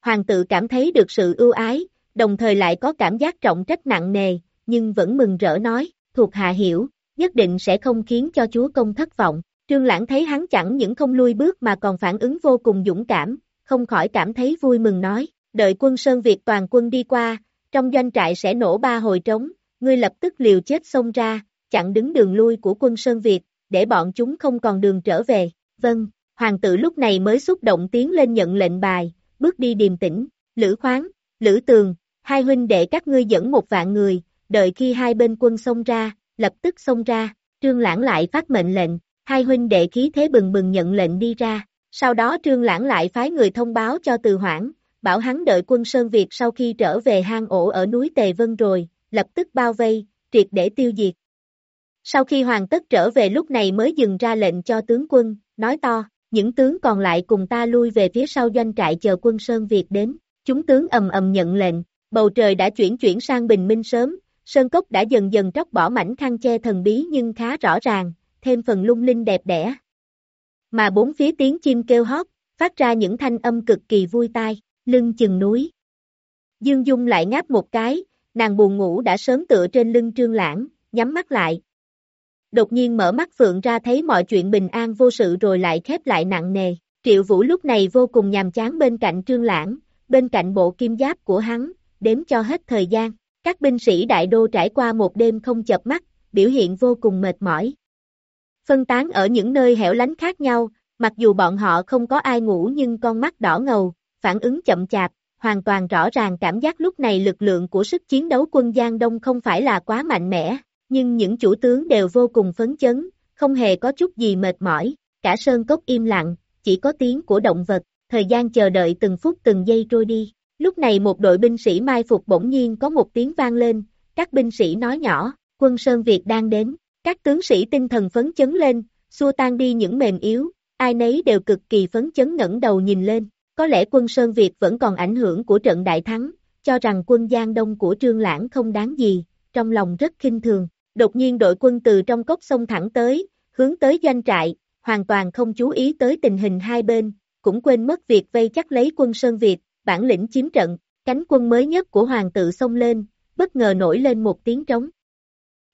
Hoàng tự cảm thấy được sự ưu ái, đồng thời lại có cảm giác trọng trách nặng nề, nhưng vẫn mừng rỡ nói, thuộc hạ hiểu, nhất định sẽ không khiến cho chúa công thất vọng. Trương Lãng thấy hắn chẳng những không lui bước mà còn phản ứng vô cùng dũng cảm, không khỏi cảm thấy vui mừng nói, đợi quân Sơn Việt toàn quân đi qua, trong doanh trại sẽ nổ ba hồi trống, ngươi lập tức liều chết xông ra, chặn đứng đường lui của quân Sơn Việt, để bọn chúng không còn đường trở về. Vâng, hoàng tử lúc này mới xúc động tiến lên nhận lệnh bài, bước đi điềm tĩnh, Lữ Khoáng, Lữ Tường, hai huynh đệ các ngươi dẫn một vạn người, đợi khi hai bên quân xông ra, lập tức xông ra, Trương Lãng lại phát mệnh lệnh, hai huynh đệ khí thế bừng bừng nhận lệnh đi ra, sau đó Trương Lãng lại phái người thông báo cho Từ Hoảng, bảo hắn đợi quân Sơn Việt sau khi trở về hang ổ ở núi Tề Vân rồi, lập tức bao vây, triệt để tiêu diệt. Sau khi hoàn tất trở về lúc này mới dừng ra lệnh cho tướng quân, nói to, những tướng còn lại cùng ta lui về phía sau doanh trại chờ quân Sơn Việt đến. Chúng tướng ầm ầm nhận lệnh, bầu trời đã chuyển chuyển sang bình minh sớm, Sơn Cốc đã dần dần tróc bỏ mảnh khăn che thần bí nhưng khá rõ ràng, thêm phần lung linh đẹp đẽ. Mà bốn phía tiếng chim kêu hót, phát ra những thanh âm cực kỳ vui tai, lưng chừng núi. Dương Dung lại ngáp một cái, nàng buồn ngủ đã sớm tựa trên lưng trương lãng, nhắm mắt lại, đột nhiên mở mắt Phượng ra thấy mọi chuyện bình an vô sự rồi lại khép lại nặng nề. Triệu Vũ lúc này vô cùng nhàm chán bên cạnh Trương Lãng, bên cạnh bộ kim giáp của hắn, đếm cho hết thời gian. Các binh sĩ đại đô trải qua một đêm không chập mắt, biểu hiện vô cùng mệt mỏi. Phân tán ở những nơi hẻo lánh khác nhau, mặc dù bọn họ không có ai ngủ nhưng con mắt đỏ ngầu, phản ứng chậm chạp, hoàn toàn rõ ràng cảm giác lúc này lực lượng của sức chiến đấu quân Giang Đông không phải là quá mạnh mẽ, nhưng những chủ tướng đều vô cùng phấn chấn, không hề có chút gì mệt mỏi, cả sơn cốc im lặng, chỉ có tiếng của động vật, thời gian chờ đợi từng phút từng giây trôi đi. Lúc này một đội binh sĩ mai phục bỗng nhiên có một tiếng vang lên, các binh sĩ nói nhỏ, quân Sơn Việt đang đến, các tướng sĩ tinh thần phấn chấn lên, xua tan đi những mềm yếu, ai nấy đều cực kỳ phấn chấn ngẩng đầu nhìn lên, có lẽ quân Sơn Việt vẫn còn ảnh hưởng của trận đại thắng, cho rằng quân Giang Đông của Trương Lãng không đáng gì, trong lòng rất khinh thường, Đột nhiên đội quân từ trong cốc sông thẳng tới, hướng tới doanh trại, hoàn toàn không chú ý tới tình hình hai bên, cũng quên mất việc vây chắc lấy quân Sơn Việt, bản lĩnh chiếm trận, cánh quân mới nhất của hoàng tự xông lên, bất ngờ nổi lên một tiếng trống.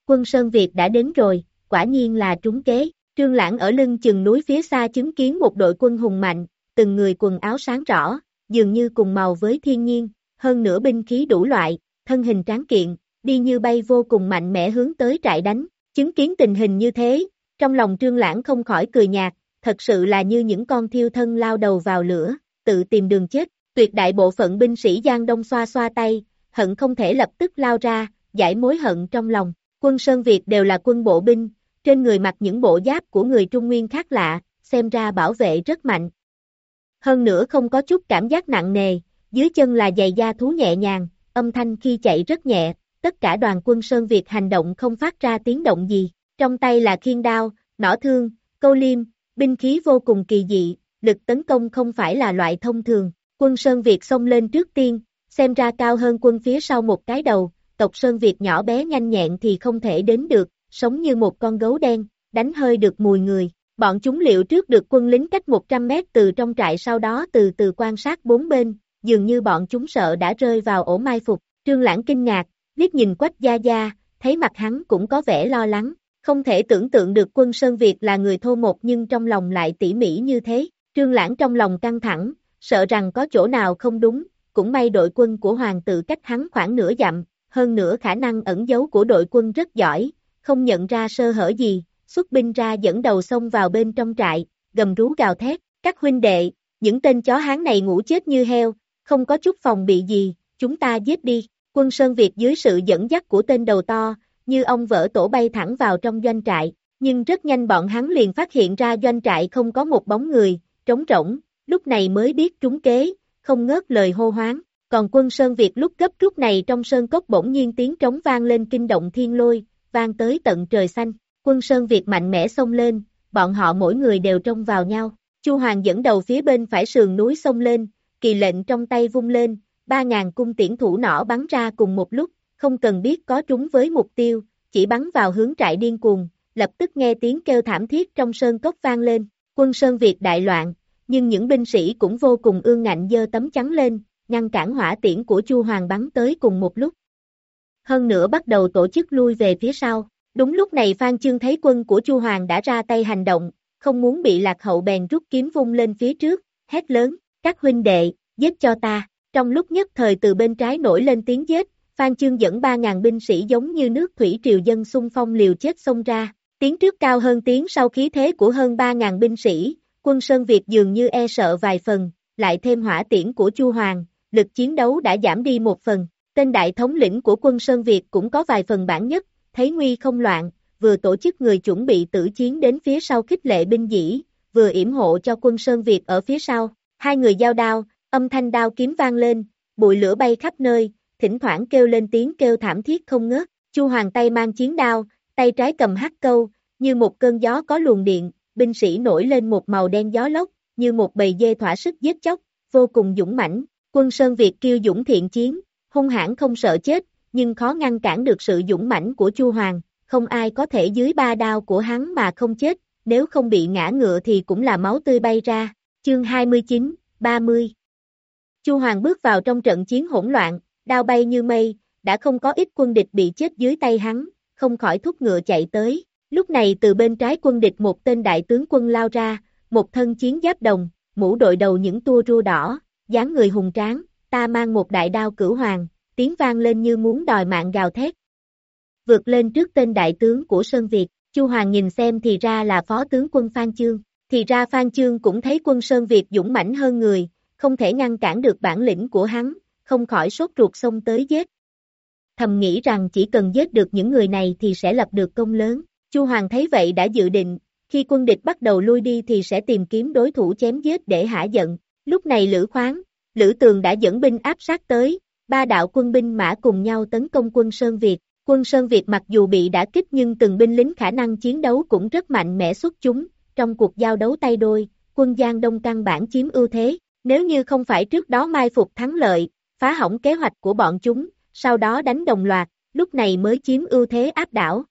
Quân Sơn Việt đã đến rồi, quả nhiên là trúng kế, trương lãng ở lưng chừng núi phía xa chứng kiến một đội quân hùng mạnh, từng người quần áo sáng rõ, dường như cùng màu với thiên nhiên, hơn nữa binh khí đủ loại, thân hình tráng kiện, đi như bay vô cùng mạnh mẽ hướng tới trại đánh, chứng kiến tình hình như thế, trong lòng trương lãng không khỏi cười nhạt, thật sự là như những con thiêu thân lao đầu vào lửa, tự tìm đường chết, tuyệt đại bộ phận binh sĩ Giang Đông xoa xoa tay, hận không thể lập tức lao ra, giải mối hận trong lòng, quân Sơn Việt đều là quân bộ binh, trên người mặc những bộ giáp của người Trung Nguyên khác lạ, xem ra bảo vệ rất mạnh. Hơn nữa không có chút cảm giác nặng nề, dưới chân là giày da thú nhẹ nhàng, âm thanh khi chạy rất nhẹ, tất cả đoàn quân Sơn Việt hành động không phát ra tiếng động gì, trong tay là khiên đao, nỏ thương, câu liêm, binh khí vô cùng kỳ dị, lực tấn công không phải là loại thông thường, quân Sơn Việt xông lên trước tiên, xem ra cao hơn quân phía sau một cái đầu, tộc Sơn Việt nhỏ bé nhanh nhẹn thì không thể đến được, sống như một con gấu đen, đánh hơi được mùi người. Bọn chúng liệu trước được quân lính cách 100 mét từ trong trại sau đó từ từ quan sát bốn bên, dường như bọn chúng sợ đã rơi vào ổ mai phục. Trương Lãng kinh ngạc, liếc nhìn Quách Gia Gia, thấy mặt hắn cũng có vẻ lo lắng, không thể tưởng tượng được quân Sơn Việt là người thô một nhưng trong lòng lại tỉ mỉ như thế, trương lãng trong lòng căng thẳng, sợ rằng có chỗ nào không đúng, cũng may đội quân của hoàng tự cách hắn khoảng nửa dặm, hơn nữa khả năng ẩn giấu của đội quân rất giỏi, không nhận ra sơ hở gì, xuất binh ra dẫn đầu xông vào bên trong trại, gầm rú gào thét, các huynh đệ, những tên chó hán này ngủ chết như heo, không có chút phòng bị gì, chúng ta giết đi, Quân Sơn Việt dưới sự dẫn dắt của tên đầu to, như ông vỡ tổ bay thẳng vào trong doanh trại, nhưng rất nhanh bọn hắn liền phát hiện ra doanh trại không có một bóng người, trống rỗng, lúc này mới biết trúng kế, không ngớt lời hô hoáng, Còn quân Sơn Việt lúc gấp rút này trong sơn cốc bỗng nhiên tiếng trống vang lên kinh động thiên lôi, vang tới tận trời xanh. Quân Sơn Việt mạnh mẽ xông lên, bọn họ mỗi người đều trông vào nhau. Chu Hoàng dẫn đầu phía bên phải sườn núi xông lên, kỳ lệnh trong tay vung lên, ba ngàn cung tiễn thủ nỏ bắn ra cùng một lúc, không cần biết có trúng với mục tiêu, chỉ bắn vào hướng trại điên cuồng, lập tức nghe tiếng kêu thảm thiết trong sơn cốc vang lên, quân Sơn Việt đại loạn, nhưng những binh sĩ cũng vô cùng ương ngạnh dơ tấm chắn lên, ngăn cản hỏa tiễn của Chu Hoàng bắn tới cùng một lúc. Hơn nữa bắt đầu tổ chức lui về phía sau. Đúng lúc này Phan Chương thấy quân của Chu Hoàng đã ra tay hành động, không muốn bị lạc hậu bèn rút kiếm vung lên phía trước, hét lớn, các huynh đệ, giết cho ta. Trong lúc nhất thời từ bên trái nổi lên tiếng giết, Phan Chương dẫn 3.000 binh sĩ giống như nước thủy triều dân xung phong liều chết xông ra. Tiếng trước cao hơn tiếng sau khí thế của hơn 3.000 binh sĩ, quân Sơn Việt dường như e sợ vài phần, lại thêm hỏa tiễn của Chu Hoàng, lực chiến đấu đã giảm đi một phần. Tên đại thống lĩnh của quân Sơn Việt cũng có vài phần bản nhất, thấy nguy không loạn, vừa tổ chức người chuẩn bị tử chiến đến phía sau khích lệ binh dĩ, vừa yểm hộ cho quân Sơn Việt ở phía sau. Hai người giao đao, âm thanh đao kiếm vang lên, bụi lửa bay khắp nơi, thỉnh thoảng kêu lên tiếng kêu thảm thiết không ngớt. Chu Hoàng tay mang chiến đao, tay trái cầm hắc câu, như một cơn gió có luồng điện, binh sĩ nổi lên một màu đen gió lốc, như một bầy dê thỏa sức giết chóc, vô cùng dũng mãnh. Quân Sơn Việt kêu dũng thiện chiến, hung hãn không sợ chết, nhưng khó ngăn cản được sự dũng mãnh của Chu Hoàng, không ai có thể dưới ba đao của hắn mà không chết, nếu không bị ngã ngựa thì cũng là máu tươi bay ra. Chương 29, 30 Chu Hoàng bước vào trong trận chiến hỗn loạn, đao bay như mây, đã không có ít quân địch bị chết dưới tay hắn, không khỏi thúc ngựa chạy tới. Lúc này từ bên trái quân địch một tên đại tướng quân lao ra, một thân chiến giáp đồng, mũ đội đầu những tua rua đỏ, dáng người hùng tráng, ta mang một đại đao cửu hoàng, tiếng vang lên như muốn đòi mạng gào thét. Vượt lên trước tên đại tướng của Sơn Việt, Chu Hoàng nhìn xem thì ra là phó tướng quân Phan Chương, thì ra Phan Chương cũng thấy quân Sơn Việt dũng mãnh hơn người, không thể ngăn cản được bản lĩnh của hắn, không khỏi sốt ruột xông tới giết. Thầm nghĩ rằng chỉ cần giết được những người này thì sẽ lập được công lớn. Chu Hoàng thấy vậy đã dự định, khi quân địch bắt đầu lui đi thì sẽ tìm kiếm đối thủ chém giết để hả giận. Lúc này Lữ Khoáng, Lữ Tường đã dẫn binh áp sát tới, ba đạo quân binh mã cùng nhau tấn công quân Sơn Việt. Quân Sơn Việt mặc dù bị đã kích nhưng từng binh lính khả năng chiến đấu cũng rất mạnh mẽ xuất chúng, trong cuộc giao đấu tay đôi, quân Giang Đông căn bản chiếm ưu thế, nếu như không phải trước đó mai phục thắng lợi, phá hỏng kế hoạch của bọn chúng, sau đó đánh đồng loạt, lúc này mới chiếm ưu thế áp đảo.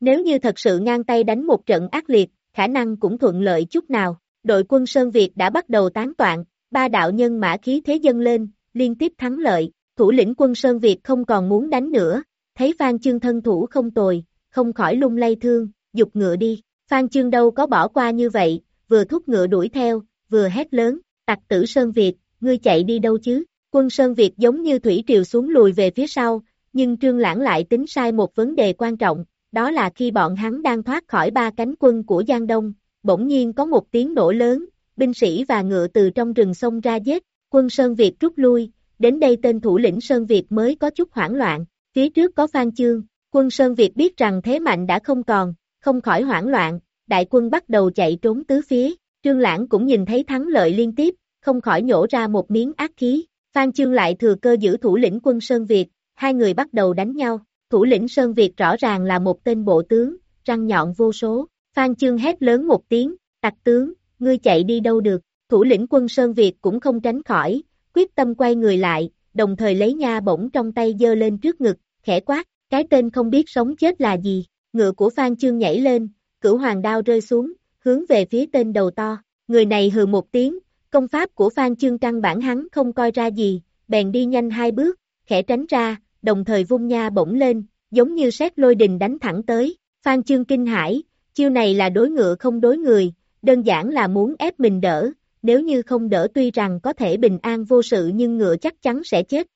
Nếu như thật sự ngang tay đánh một trận ác liệt, khả năng cũng thuận lợi chút nào, đội quân Sơn Việt đã bắt đầu tán toạn, ba đạo nhân mã khí thế dâng lên, liên tiếp thắng lợi, thủ lĩnh quân Sơn Việt không còn muốn đánh nữa, thấy Phan Chương thân thủ không tồi, không khỏi lung lay thương, dục ngựa đi, Phan Chương đâu có bỏ qua như vậy, vừa thúc ngựa đuổi theo, vừa hét lớn, tặc tử Sơn Việt, ngươi chạy đi đâu chứ, quân Sơn Việt giống như thủy triều xuống lùi về phía sau, nhưng Trương Lãng lại tính sai một vấn đề quan trọng, đó là khi bọn hắn đang thoát khỏi ba cánh quân của Giang Đông, bỗng nhiên có một tiếng nổ lớn, binh sĩ và ngựa từ trong rừng sông ra giết, quân Sơn Việt rút lui, đến đây tên thủ lĩnh Sơn Việt mới có chút hoảng loạn, phía trước có Phan Chương, quân Sơn Việt biết rằng thế mạnh đã không còn, không khỏi hoảng loạn, đại quân bắt đầu chạy trốn tứ phía, Trương Lãng cũng nhìn thấy thắng lợi liên tiếp, không khỏi nhổ ra một miếng ác khí, Phan Chương lại thừa cơ giữ thủ lĩnh quân Sơn Việt, hai người bắt đầu đánh nhau, thủ lĩnh Sơn Việt rõ ràng là một tên bộ tướng, răng nhọn vô số, Phan Chương hét lớn một tiếng, tặc tướng, ngươi chạy đi đâu được, thủ lĩnh quân Sơn Việt cũng không tránh khỏi, quyết tâm quay người lại, đồng thời lấy nha bổng trong tay dơ lên trước ngực, khẽ quát, cái tên không biết sống chết là gì, ngựa của Phan Chương nhảy lên, cửu hoàng đao rơi xuống, hướng về phía tên đầu to, người này hừ một tiếng, công pháp của Phan Chương căn bản hắn không coi ra gì, bèn đi nhanh hai bước, khẽ tránh ra, đồng thời vung nha bổng lên, giống như xét lôi đình đánh thẳng tới, Phan Chương kinh hãi, chiêu này là đối ngựa không đối người, đơn giản là muốn ép mình đỡ, nếu như không đỡ tuy rằng có thể bình an vô sự nhưng ngựa chắc chắn sẽ chết.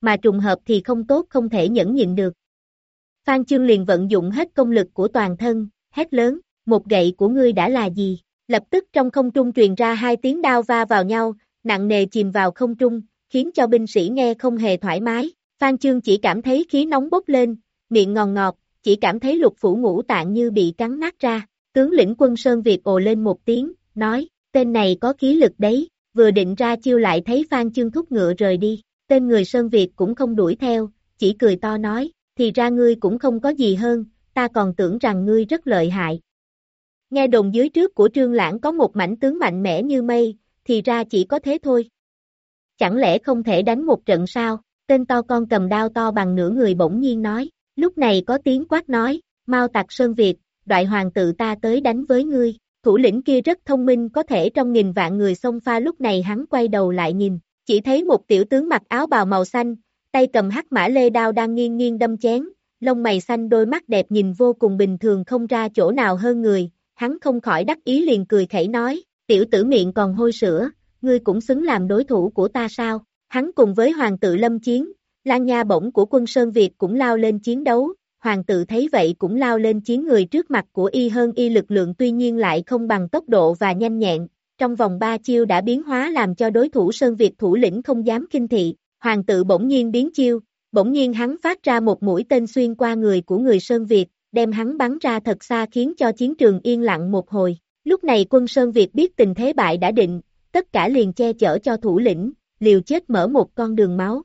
Mà trùng hợp thì không tốt không thể nhẫn nhịn được. Phan Chương liền vận dụng hết công lực của toàn thân, hét lớn, một gậy của ngươi đã là gì? Lập tức trong không trung truyền ra hai tiếng đao va vào nhau, nặng nề chìm vào không trung, khiến cho binh sĩ nghe không hề thoải mái. Phan Chương chỉ cảm thấy khí nóng bốc lên, miệng ngòn ngọt, chỉ cảm thấy lục phủ ngũ tạng như bị cắn nát ra. Tướng lĩnh quân Sơn Việt ồ lên một tiếng, nói, tên này có khí lực đấy, vừa định ra chiêu lại thấy Phan Chương thúc ngựa rời đi, tên người Sơn Việt cũng không đuổi theo, chỉ cười to nói, thì ra ngươi cũng không có gì hơn, ta còn tưởng rằng ngươi rất lợi hại. Nghe đồn dưới trước của Trương Lãng có một mảnh tướng mạnh mẽ như mây, thì ra chỉ có thế thôi. Chẳng lẽ không thể đánh một trận sao? Tên to con cầm đao to bằng nửa người bỗng nhiên nói, lúc này có tiếng quát nói, mau tặc Sơn Việt, đại hoàng tự ta tới đánh với ngươi. Thủ lĩnh kia rất thông minh có thể trong nghìn vạn người xông pha lúc này hắn quay đầu lại nhìn, chỉ thấy một tiểu tướng mặc áo bào màu xanh, tay cầm hắc mã lê đao đang nghiêng nghiêng đâm chén, lông mày xanh đôi mắt đẹp nhìn vô cùng bình thường không ra chỗ nào hơn người, hắn không khỏi đắc ý liền cười khẩy nói, tiểu tử miệng còn hôi sữa, ngươi cũng xứng làm đối thủ của ta sao, hắn cùng với hoàng tự lâm chiến, Lan Nha bổng của quân Sơn Việt cũng lao lên chiến đấu, hoàng tự thấy vậy cũng lao lên chiến người trước mặt của y hơn y lực lượng tuy nhiên lại không bằng tốc độ và nhanh nhẹn, trong vòng ba chiêu đã biến hóa làm cho đối thủ Sơn Việt thủ lĩnh không dám kinh thị, hoàng tự bỗng nhiên biến chiêu, bỗng nhiên hắn phát ra một mũi tên xuyên qua người của người Sơn Việt, đem hắn bắn ra thật xa khiến cho chiến trường yên lặng một hồi. Lúc này quân Sơn Việt biết tình thế bại đã định, tất cả liền che chở cho thủ lĩnh, liều chết mở một con đường máu.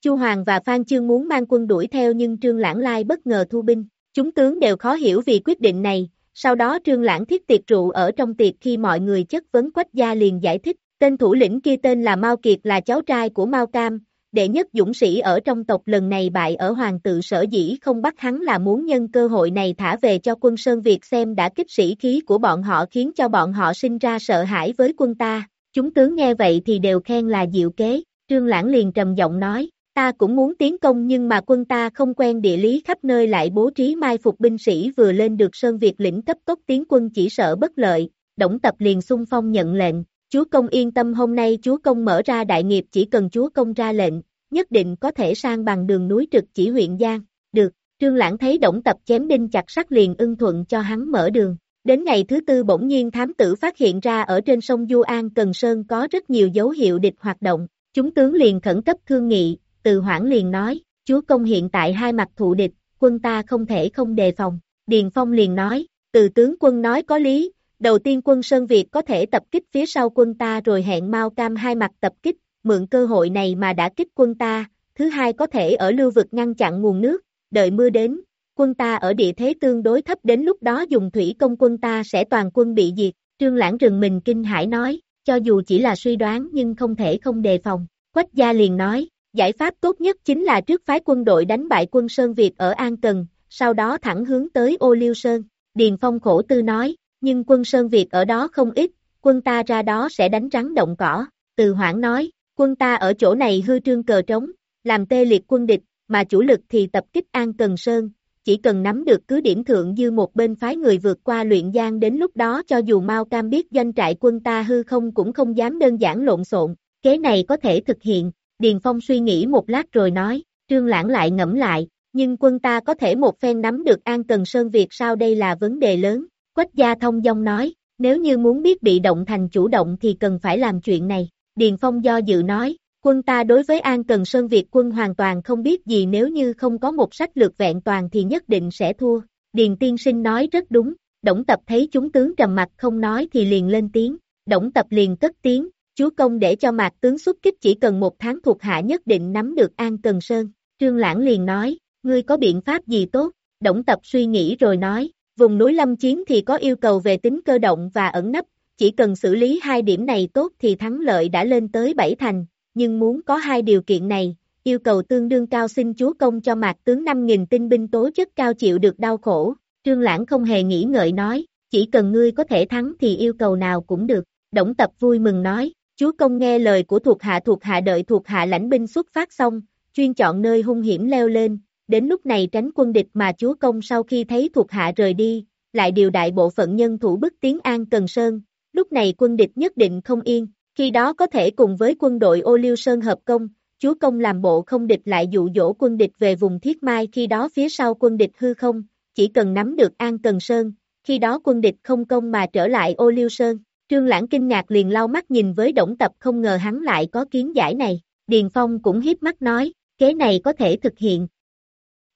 Chu Hoàng và Phan Chương muốn mang quân đuổi theo nhưng Trương Lãng Lai bất ngờ thu binh, chúng tướng đều khó hiểu vì quyết định này, sau đó Trương Lãng thiết tiệc rượu ở trong tiệc khi mọi người chất vấn Quách Gia liền giải thích, tên thủ lĩnh kia tên là Mao Kiệt là cháu trai của Mao Cam, đệ nhất dũng sĩ ở trong tộc lần này bại ở hoàng tự sở dĩ không bắt hắn là muốn nhân cơ hội này thả về cho quân Sơn Việt xem đã kích sĩ khí của bọn họ khiến cho bọn họ sinh ra sợ hãi với quân ta. Chúng tướng nghe vậy thì đều khen là diệu kế, Trương Lãng liền trầm giọng nói, ta cũng muốn tiến công nhưng mà quân ta không quen địa lý khắp nơi lại bố trí mai phục binh sĩ vừa lên được Sơn Việt lĩnh cấp tốc tiến quân chỉ sợ bất lợi, Đổng Tập liền xung phong nhận lệnh, Chúa công yên tâm hôm nay chúa công mở ra đại nghiệp chỉ cần chúa công ra lệnh, nhất định có thể sang bằng đường núi trực chỉ huyện Giang. Được, trương lãng thấy Đổng tập chém đinh chặt sắt liền ưng thuận cho hắn mở đường. Đến ngày thứ tư bỗng nhiên thám tử phát hiện ra ở trên sông Du An Cần Sơn có rất nhiều dấu hiệu địch hoạt động. Chúng tướng liền khẩn cấp thương nghị, từ hoảng liền nói, chúa công hiện tại hai mặt thụ địch, quân ta không thể không đề phòng. Điền Phong liền nói, từ tướng quân nói có lý, Đầu tiên quân Sơn Việt có thể tập kích phía sau quân ta rồi hẹn Mao Cam hai mặt tập kích, mượn cơ hội này mà đã kích quân ta, thứ hai có thể ở lưu vực ngăn chặn nguồn nước, đợi mưa đến, quân ta ở địa thế tương đối thấp đến lúc đó dùng thủy công quân ta sẽ toàn quân bị diệt, trương lãng rừng mình kinh hải nói, cho dù chỉ là suy đoán nhưng không thể không đề phòng, quách gia liền nói, giải pháp tốt nhất chính là trước phái quân đội đánh bại quân Sơn Việt ở An Cần, sau đó thẳng hướng tới ô Liêu Sơn, Điền Phong khổ tư nói, nhưng quân Sơn Việt ở đó không ít, quân ta ra đó sẽ đánh rắn động cỏ, từ hoảng nói, quân ta ở chỗ này hư trương cờ trống, làm tê liệt quân địch, mà chủ lực thì tập kích An Cần Sơn, chỉ cần nắm được cứ điểm thượng dư một bên phái người vượt qua luyện giang đến lúc đó cho dù Mao Cam biết doanh trại quân ta hư không cũng không dám đơn giản lộn xộn, kế này có thể thực hiện, Điền Phong suy nghĩ một lát rồi nói, trương lãng lại ngẫm lại, nhưng quân ta có thể một phen nắm được An Cần Sơn Việt sao đây là vấn đề lớn, Quách gia thông dong nói, nếu như muốn biết bị động thành chủ động thì cần phải làm chuyện này. Điền Phong do dự nói, quân ta đối với An Cần Sơn Việt quân hoàn toàn không biết gì nếu như không có một sách lược vẹn toàn thì nhất định sẽ thua. Điền Tiên Sinh nói rất đúng, Đổng Tập thấy chúng tướng trầm mặt không nói thì liền lên tiếng, Đổng Tập liền cất tiếng, chúa công để cho mạc tướng xuất kích chỉ cần một tháng thuộc hạ nhất định nắm được An Cần Sơn. Trương Lãng liền nói, ngươi có biện pháp gì tốt? Đổng Tập suy nghĩ rồi nói, Vùng núi lâm chiến thì có yêu cầu về tính cơ động và ẩn nấp, chỉ cần xử lý hai điểm này tốt thì thắng lợi đã lên tới bảy thành, nhưng muốn có hai điều kiện này, yêu cầu tương đương cao xin chúa công cho mạc tướng 5.000 tinh binh tố chất cao chịu được đau khổ, trương lãng không hề nghĩ ngợi nói, chỉ cần ngươi có thể thắng thì yêu cầu nào cũng được, Đổng tập vui mừng nói, chúa công nghe lời của thuộc hạ thuộc hạ đợi thuộc hạ lãnh binh xuất phát xong, chuyên chọn nơi hung hiểm leo lên, đến lúc này tránh quân địch mà chúa công sau khi thấy thuộc hạ rời đi, lại điều đại bộ phận nhân thủ bức tiến an Cần Sơn, lúc này quân địch nhất định không yên, khi đó có thể cùng với quân đội ô liêu sơn hợp công, chúa công làm bộ không địch lại dụ dỗ quân địch về vùng thiết mai khi đó phía sau quân địch hư không, chỉ cần nắm được an Cần Sơn, khi đó quân địch không công mà trở lại ô liêu sơn. Trương Lãng kinh ngạc liền lau mắt nhìn với Đổng Tập không ngờ hắn lại có kiến giải này. Điền Phong cũng hiếp mắt nói, kế này có thể thực hiện,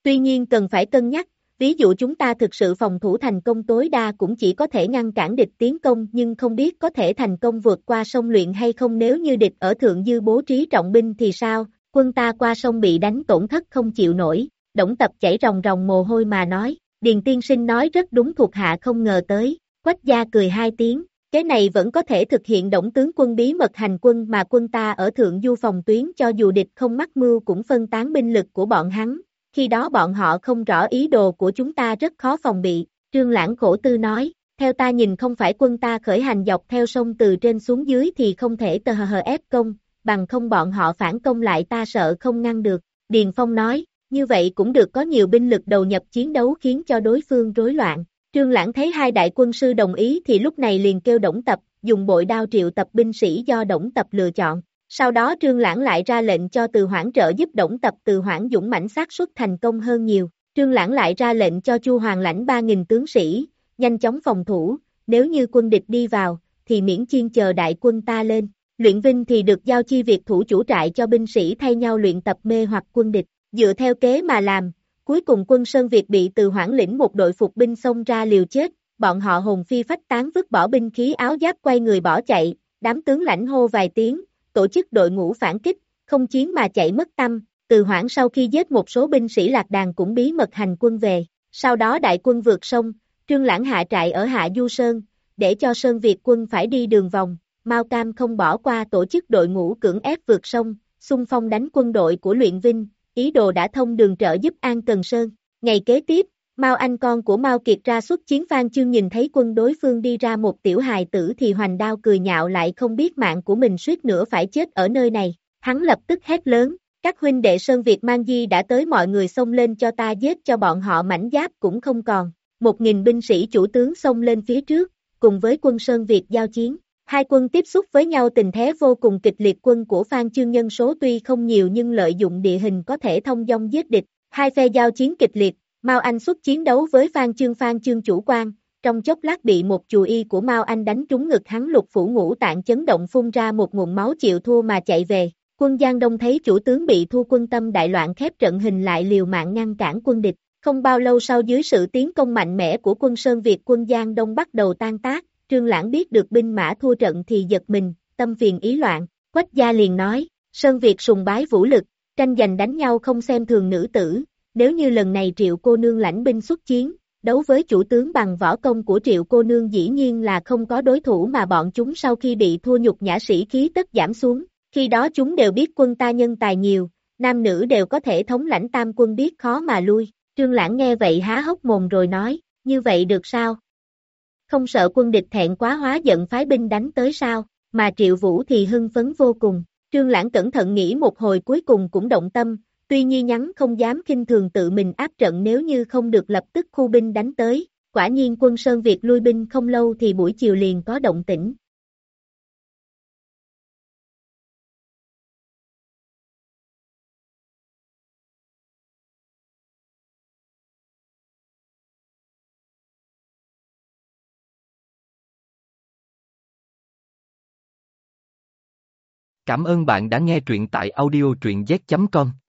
Tuy nhiên cần phải cân nhắc, Ví dụ chúng ta thực sự phòng thủ thành công tối đa cũng chỉ có thể ngăn cản địch tiến công nhưng không biết có thể thành công vượt qua sông luyện hay không. Nếu như địch ở thượng dư bố trí trọng binh thì sao, quân ta qua sông bị đánh tổn thất không chịu nổi, động tập chảy ròng ròng mồ hôi mà nói, Điền tiên sinh nói rất đúng thuộc hạ không ngờ tới, quách gia cười hai tiếng, cái này vẫn có thể thực hiện động tướng quân bí mật hành quân mà quân ta ở thượng du phòng tuyến cho dù địch không mắc mưu cũng phân tán binh lực của bọn hắn, khi đó bọn họ không rõ ý đồ của chúng ta rất khó phòng bị, trương lãng khổ tư nói, theo ta nhìn không phải quân ta khởi hành dọc theo sông từ trên xuống dưới thì không thể tờ hờ hờ ép công, bằng không bọn họ phản công lại ta sợ không ngăn được, Điền Phong nói, như vậy cũng được có nhiều binh lực đầu nhập chiến đấu khiến cho đối phương rối loạn. Trương Lãng thấy hai đại quân sư đồng ý thì lúc này liền kêu Đổng Tập, dùng bội đao triệu tập binh sĩ do Đổng Tập lựa chọn. Sau đó Trương Lãng lại ra lệnh cho Từ Hoảng trợ giúp Đổng Tập Từ Hoảng dũng mãnh xác suất thành công hơn nhiều. Trương Lãng lại ra lệnh cho Chu Hoàng lãnh 3.000 tướng sĩ, nhanh chóng phòng thủ, nếu như quân địch đi vào, thì miễn chiên chờ đại quân ta lên. Luyện Vinh thì được giao chi việc thủ chủ trại cho binh sĩ thay nhau luyện tập mê hoặc quân địch. Dựa theo kế mà làm, cuối cùng quân Sơn Việt bị từ hoảng lĩnh một đội phục binh xông ra liều chết, bọn họ hồn phi phách tán vứt bỏ binh khí áo giáp quay người bỏ chạy, đám tướng lãnh hô vài tiếng, tổ chức đội ngũ phản kích, không chiến mà chạy mất tâm, từ hoảng sau khi giết một số binh sĩ lạc đàn cũng bí mật hành quân về, sau đó đại quân vượt sông, trương lãng hạ trại ở Hạ Du Sơn, để cho Sơn Việt quân phải đi đường vòng, Mao Cam không bỏ qua tổ chức đội ngũ cưỡng ép vượt sông, xung phong đánh quân đội của luyện vinh, ý đồ đã thông đường trợ giúp An Cần Sơn. Ngày kế tiếp, Mao Anh con của Mao Kiệt ra xuất chiến Phan Chương nhìn thấy quân đối phương đi ra một tiểu hài tử thì hoành đao cười nhạo lại không biết mạng của mình suýt nữa phải chết ở nơi này. Hắn lập tức hét lớn, các huynh đệ Sơn Việt Mang Di đã tới mọi người xông lên cho ta giết cho bọn họ mảnh giáp cũng không còn. Một nghìn binh sĩ chủ tướng xông lên phía trước, cùng với quân Sơn Việt giao chiến. Hai quân tiếp xúc với nhau tình thế vô cùng kịch liệt quân của Phan Chương nhân số tuy không nhiều nhưng lợi dụng địa hình có thể thông dong giết địch. Hai phe giao chiến kịch liệt, Mao Anh xuất chiến đấu với Phan Chương Phan Chương chủ quan, trong chốc lát bị một chù y của Mao Anh đánh trúng ngực hắn lục phủ ngũ tạng chấn động phun ra một nguồn máu chịu thua mà chạy về. Quân Giang Đông thấy chủ tướng bị thua quân tâm đại loạn khép trận hình lại liều mạng ngăn cản quân địch. Không bao lâu sau dưới sự tiến công mạnh mẽ của quân Sơn Việt quân Giang Đông bắt đầu tan tác, Trương Lãng biết được binh mã thua trận thì giật mình, tâm phiền ý loạn, Quách gia liền nói, Sơn Việt sùng bái vũ lực, tranh giành đánh nhau không xem thường nữ tử, nếu như lần này triệu cô nương lãnh binh xuất chiến, đấu với chủ tướng bằng võ công của triệu cô nương dĩ nhiên là không có đối thủ mà bọn chúng sau khi bị thua nhục nhã sĩ khí tất giảm xuống, khi đó chúng đều biết quân ta nhân tài nhiều, nam nữ đều có thể thống lãnh tam quân biết khó mà lui, trương lãng nghe vậy há hốc mồm rồi nói, như vậy được sao? không sợ quân địch thẹn quá hóa giận phái binh đánh tới sao, mà triệu vũ thì hưng phấn vô cùng. Trương Lãng cẩn thận nghĩ một hồi cuối cùng cũng động tâm, tuy nhiên nhắn không dám kinh thường tự mình áp trận nếu như không được lập tức khu binh đánh tới. Quả nhiên quân Sơn Việt lui binh không lâu thì buổi chiều liền có động tĩnh. Cảm ơn bạn đã nghe truyện tại audiotruyenz.com.